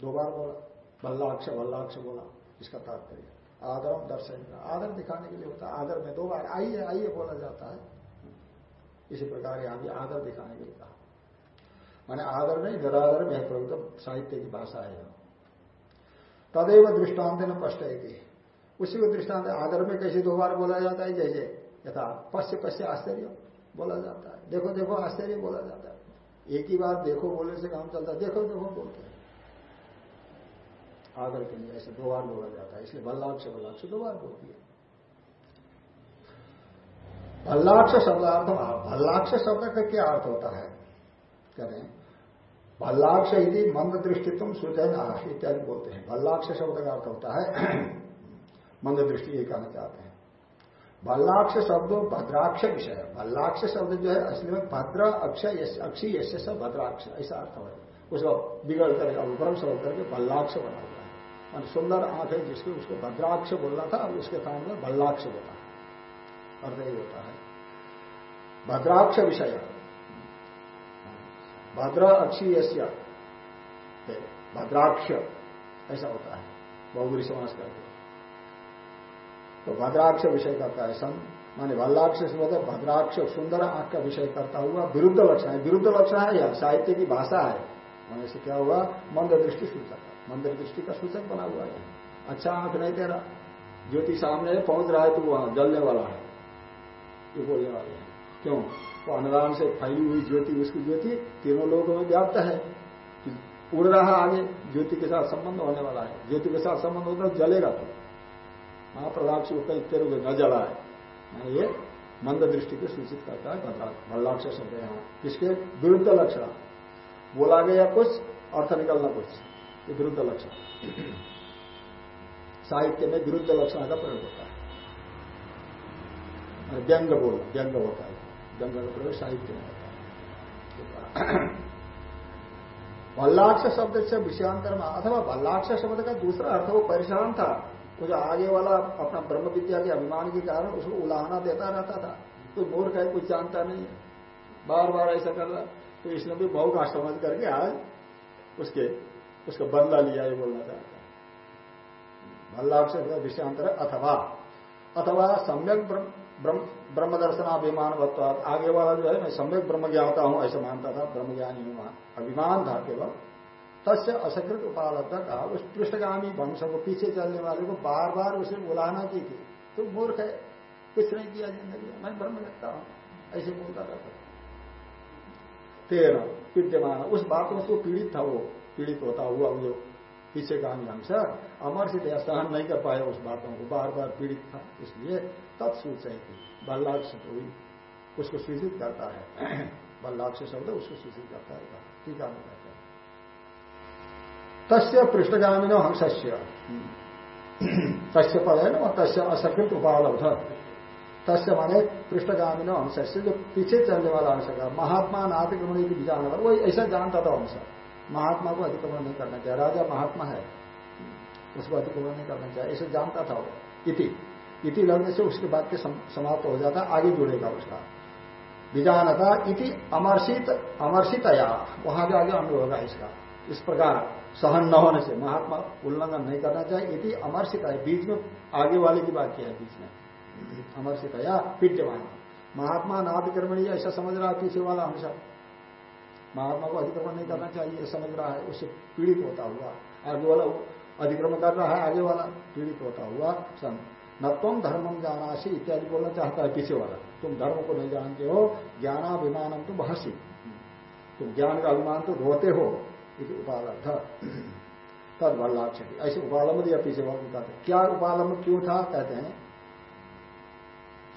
दो बार बोला। बल्लाक्ष बल्लाक्ष बोला। इसका तात्पर्य। आदर दर्शन। आदर दिखाने के लिए होता है, आदर में दो बार आइए आइए बोला जाता है। इसी प्रकार यहाँ भी आदर दिखाने के लिए कहा। माने आदर नहीं, निरादर में प्रभुत्व साहित्य की भाषा है। तदेव दृष्टांत न स्पष्ट है उसी को दृष्टांत आदर में कैसे दो बार बोला जाता है, जैसे यथा पश्य पश्य आश्चर्य बोला जाता है। देखो देखो, आश्चर्य बोला जाता है। एक ही बार देखो बोलने से काम चलता है। देखो देखो बोलते हैं। आदर के लिए ऐसे दो बार बोला जाता है, इसलिए बल्लाक्ष बल्लाक्ष दो बार बोल दिया। भल्लाक्ष शब्दार्थ भल्लाक्ष शब्द का क्या अर्थ होता है? करें। भल्लाक्ष यदि मंद दृष्टित्व सूचन इत्यादि बोलते हैं। भल्लाक्ष शब्द का अर्थ होता है, मंद दृष्टि ये कहना चाहते हैं। भल्लाक्ष शब्द भद्राक्ष विषय। भल्लाक्ष शब्द जो है असली में भद्र अक्षय अक्षी, यश भद्राक्ष, ऐसा अर्थ है। उसको बिगड़ करके उपरम शब्द करके भल्लाक्ष बना और सुंदर आँख है जिसके उसको भद्राक्ष बोलना था उसके काम में भल्लाक्ष बोला अर्थ ही होता है। भद्राक्ष विषय। भद्र अक्षीय भद्राक्ष, ऐसा होता है। बहुगुरी समाज करके तो भद्राक्ष विषय करता है सन माने भल्लाक्ष से मतलब भद्राक्ष सुंदर आँख का विषय करता हुआ विरुद्ध लक्षण है। विरुद्ध लक्षण है यह साहित्य की भाषा है। होने से क्या हुआ? मंद दृष्टि सूचक मंद दृष्टि का सूचक बना हुआ है। अच्छा आँख नहीं दे रहा। ज्योति सामने पहुँच रहा है तो वहाँ जलने वाला है। ये बोलने वाले हैं। क्यों? वो तो अनुदान से फैली हुई ज्योति, उसकी ज्योति तीनों लोगों में व्याप्त है। उड़ रहा आगे, ज्योति के साथ संबंध होने वाला है। ज्योति के साथ संबंध होता है, जलेगा तो। महाप्रदाक्ष उत्तर तेरु न जला है। ये मंद दृष्टि को सूचित करता है भल्लाक्ष शब्द इसके विरुद्ध लक्षण। बोला गया कुछ, अर्थ निकलना कुछ। ये विरुद्ध लक्षण। साहित्य में विरुद्ध लक्षण का प्रयोग होता है। व्यंग बोल, व्यंग होता है। व्यंग का प्रयोग साहित्य में होता है। भल्लाक्ष शब्द से विषयांतर में अथवा भल्लाक्ष शब्द का दूसरा अर्थ, वो परेशान था। जो आगे वाला अपना ब्रह्म विद्या के अभिमान के कारण उसको उलाहना देता रहता था। कोई मूर्ख है कुछ जानता नहीं है। बार बार ऐसा कर रहा तो इसने भी बहु का समझ करके आज उसके उसका बदला लिया ये बोलना चाहता। है भल्लाक्ष विषयांतर अथवा। अथवा सम्यक ब्रह्म दर्शनाभिमान आगे वाला जो है, मैं सम्यक ब्रह्म ज्ञाता हूँ, ऐसा मानता था ब्रह्म ज्ञानी हूँ अभिमान था केवल। तस्य असकृत उपालब्ध कहा, उस पृष्ठगामी वंश को पीछे चलने वाले को बार बार उसे बुलाना की थी। तो मूर्ख है, कुछ नहीं किया ज़िंदगी मैं ब्रह्म लगता हूँ, ऐसे बोलता रहता तेरह, विद्यमान। उस बातों से पीड़ित था वो। पीड़ित होता हुआ वो पीछे अमर से सहन नहीं कर पाया उस बातों को। बार बार पीड़ित था, इसलिए तत्सूचय थी बल्लाक्ष उसको सूचित करता है। [CLEARS THROAT] बल्लाक्ष शब्द उसको सूचित करता है। कहता है तस्य पृष्ठगामी नो हंस्य [CLEARS THROAT] तस्य पद है ना तस्य असकृत उपलब्ध तस्य माने पृष्ठगामी नो हंस्य जो पीछे चलने वाला अंश का महात्मा नातिक्रमण की विचार वो ऐसा जानता था अंश महात्मा को अतिक्रमण नहीं करना चाहिए। राजा महात्मा है, उसको अतिक्रमण नहीं करना चाहिए। ऐसे जानता था वो, इति। इति लगने से उसके बाद के समाप्त हो जाता, आगे जुड़ेगा उसका। विजानता इति अमर्षित, अमर्षितया। वहाँ के आगे अनुभव होगा इसका। इस प्रकार सहन न होने से महात्मा उल्लंघन नहीं करना चाहिए। इति अमर्षित बीच में आगे वाले की बात किया है बीच में। अमर्षितया, विद्यमान। महात्मा नातिक्रमणी ऐसा समझ रहा पीछे वाला हमेशा। महात्मा को अतिक्रमण नहीं करना चाहिए समझ रहा है। उससे पीड़ित होता हुआ, आगे वाला अतिक्रमण कर रहा है, आगे वाला पीड़ित होता हुआ सन न तुम धर्मम जानासी इत्यादि बोलना चाहता है पीछे वाला। तुम धर्म को नहीं जानते हो, ज्ञानाभिमान तुम हसी तुम ज्ञान का अभिमान तो धोते हो उपालब्ध। तद वल्लाक्ष ऐसे उपालंब दिया पीछे वाले कहते क्या उपालंब क्यों था? कहते हैं,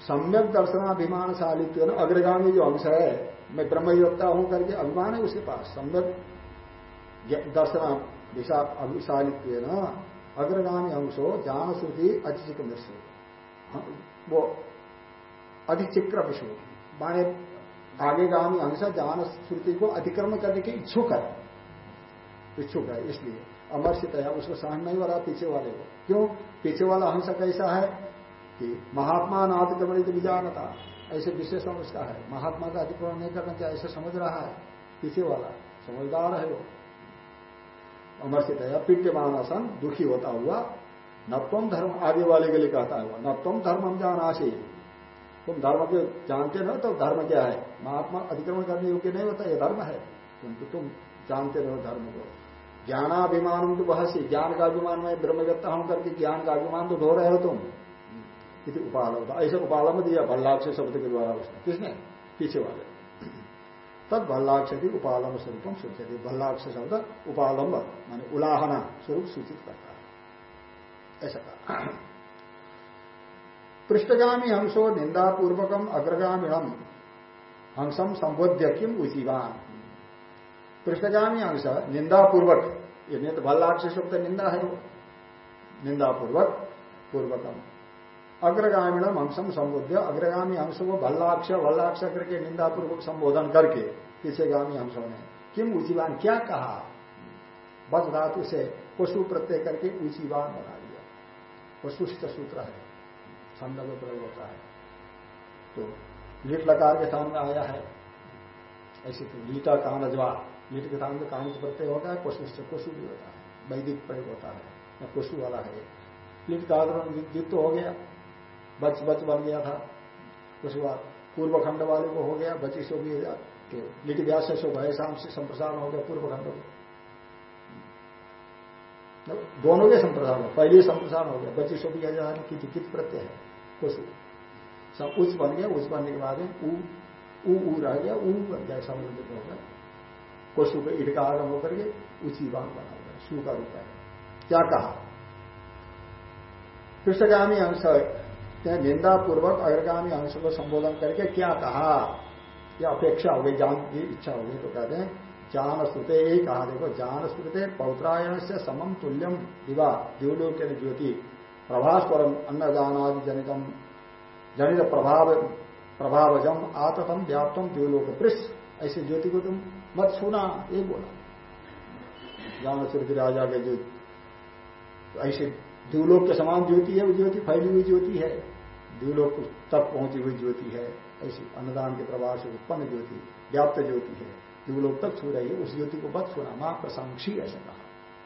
सम्यक दर्शनाभिमान शालित्व अग्रगामी जो अंश है मैं ब्रह्मयोक्ता हूँ करके अभिमान है उसके पास। सम्यक दर्शन दिशा अभिशालित न। अग्रगामी अंशो जान श्रुति अतिचिक हाँ, वो अधिचिक्र विषु। माने आगेगामी अंश जान श्रुति को अतिक्रमण करने की इच्छुक है। इच्छुक है इसलिए अमर्षित है उसको सहन नहीं हो रहा पीछे वाले को। क्यों? पीछे वाला हंस कैसा है कि महात्मा नाथ नातिक्रमणित विजानता। ऐसे विशेषण उसका है। महात्मा का अतिक्रमण नहीं करना चाहिए, ऐसे समझ रहा है। पीछे वाला, समझदार है वो। अमर्षित है पिट्यमान आसन दुखी होता हुआ नत्वम धर्म आगे वाले के लिए कहता है नत्वम धर्म हम जान आशी तुम धर्म के जानते ना तो धर्म क्या है? महात्मा अतिक्रमण करने योग्य नहीं होता यह धर्म है। क्योंकि तुम जानते रहो धर्म को। ज्ञानाभिमान तो बहसी ज्ञान का अभिमान में ब्रह्मवेत्ता हूँ करके ज्ञान का अभिमान तो ढो रहे हो तुम। इति उपालब्ध ऐसे उपालंब दिया भल्लाक्ष शब्द के द्वारा उसने किसने? पीछे वाले। तब भल्लाक्ष थी उपालंब स्वरूप सूचित भल्लाक्ष शब्द उपालंब माने उलाहना स्वरूप सूचित करता है। ऐसा कहा। पृष्ठगामी हंसो निंदापूर्वकम अग्रगामीणम, हंसम संबोध्य किम उजीवान पृष्ठगामी अंश निंदापूर्वक, ये भल्लाक्ष शब्द निंदा है वो। निंदापूर्वक, पूर्वकम। अग्रगामीणम अंशम संबोध्य, अग्रगामी अंश को भल्लाक्ष भल्लाक्ष करके निंदापूर्वक संबोधन करके पीछे पीछेगामी अंशों ने। किम उचिवान क्या कहा? बस धातु से पशु प्रत्यय करके उचिवान बना दिया। वस्तुष्ट सूत्र है। छंद प्रयोग होता है। तो लीट लकार के सामने आया है। ऐसे तो लीटा कानजवा लीट के सामने कान प्रत्यय होता है, पशुष्ट पशु भी होता है। वैदिक प्रयोग होता है। या पशु वाला है। लीट का द्वित्व हो गया। बच बच बन गया था। उसके बाद पूर्व खंड वाले को हो गया, बची सो भी लिट व्यास से शो भय शाम से संप्रसारण हो गया पूर्व खंड को दोनों के संप्रसारण पहले संप्रसारण हो गया, बची सो भी जाने की कित प्रत्यय है। कुछ सब उच्च बन गया उच्च बनने के बाद ऊ ऊ रह गया, ऊ बन गया समुद्र हो गया कोशु को ईट का आगम होकर के ऊँची बांग बना हुआ सू का रूप है। क्या कहा? पृष्ठगामी अंश निंदा पूर्वक अग्रगामी अंश को संबोधन करके क्या कहा? या अपेक्षा हो गई, जान की इच्छा हो गई तो कहते हैं जान श्रुते यही कहा, देखो जान श्रुते पौत्रायण से समम तुल्यम दिवा दिवलोक ज्योति प्रभास्वरम अन्न जानादि जनितम जनित प्रभाव प्रभावजम आततम व्याप्तम दिवलोक पृष्ठ ऐसे ज्योति को तुम मत सुना ये बोला। जान श्रुति राजा के जो ऐसे द्यूलोक के समान ज्योति है, वो ज्योति फैली हुई ज्योति है। द्यूलोक तक पहुँची हुई ज्योति है, ऐसी अन्नदान के प्रभाव से उत्पन्न ज्योति, व्याप्त ज्योति है। द्यूलोक तक छू रही है, उस ज्योति को मत सुना माँ प्रशंसी ऐसा कहा।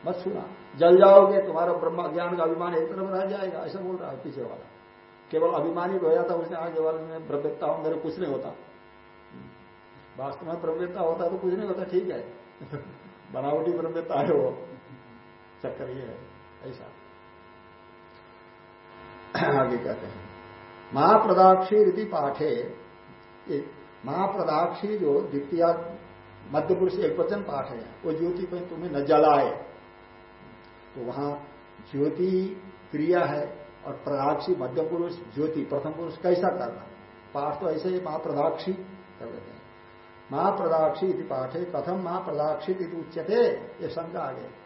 मत सुना जल जाओगे, तुम्हारा ब्रह्म ज्ञान का अभिमान एक तरफ़ रह जाएगा, ऐसा बोल रहा है पीछे वाला। केवल अभिमानी हो जाता उसने, आगे वाले में ब्रह्मता हूँ, मेरे कुछ नहीं होता। वास्तव में ब्रह्मता होता तो कुछ नहीं होता, ठीक है। [LAUGHS] बनावटी ब्रह्मता है वो। चक्कर ये है, ऐसा। [CLEARS THROAT] आगे कहते हैं। महाप्रदाक्षी पाठे। महाप्रदाक्षी जो द्वितीय मध्य पुरुष एक वचन पाठ है, वो ज्योति को तुम्हें न जलाए तो वहाँ ज्योति क्रिया है और प्रदाक्षी मध्य पुरुष ज्योति, प्रथम पुरुष कैसा करना? पाठ तो ऐसे ही महाप्रदाक्षी कर देते हैं। महाप्रदाक्षी पाठ, कथम महाप्रदाक्षी उच्चते ये शंका आ आगे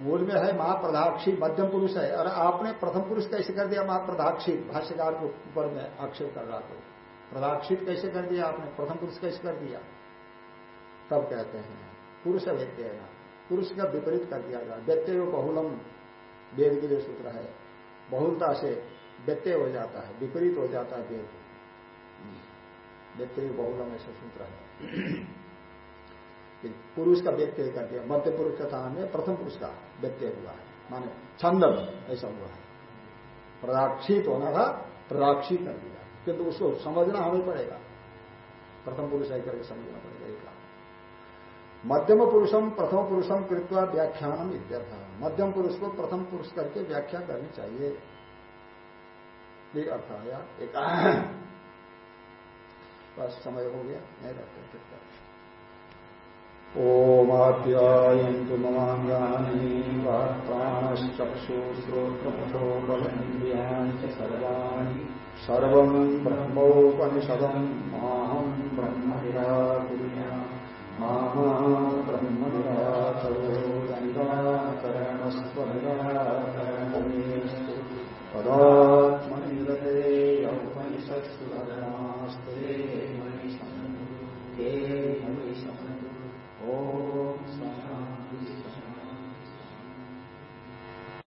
मूल में है महाप्रधाक्षी, मध्यम पुरुष है। और आपने प्रथम पुरुष कैसे कर दिया महाप्रधाक्षित भाष्यकार के ऊपर में आक्षेप कर रहा तो प्रधाक्षित कैसे कर दिया आपने? प्रथम पुरुष कैसे कर दिया? तब कहते हैं, पुरुष है ना। पुरुष का विपरीत कर दिया गया व्यत्यय बहुलम, वेद के लिए सूत्र है। बहुलता से व्यत्यय हो जाता है, विपरीत हो जाता है वेद। व्यत्यय बहुलम ऐसा सूत्र है। पुरुष का व्यक्ति कर दिया मध्य पुरुष का स्थान में प्रथम पुरुष का व्यक्ति हुआ है। माने छंद ऐसा हुआ है। प्रदाक्षित होना था प्रदाक्षी कर दिया। किंतु उसको समझना हमें पड़ेगा। प्रथम पुरुष है करके समझना पड़ेगा, एक मध्यम पुरुषम, प्रथम पुरुषम कृत्वा व्याख्यानम इत्यर्थ। मध्यम पुरुष को प्रथम पुरुष करके व्याख्या करनी चाहिए। ये अर्थ आया। एक [COUGHS] बस समय हो गया, नहीं रखते। ओमाप्यायन्तु ममाङ्गानि प्राणश्चक्षुश्रोत्रपथो बलन्द्रियाणि ब्रह्म निराकुर्या मामा ब्रह्म निराकरो निराकरणस्वनिराकरणमेस्तु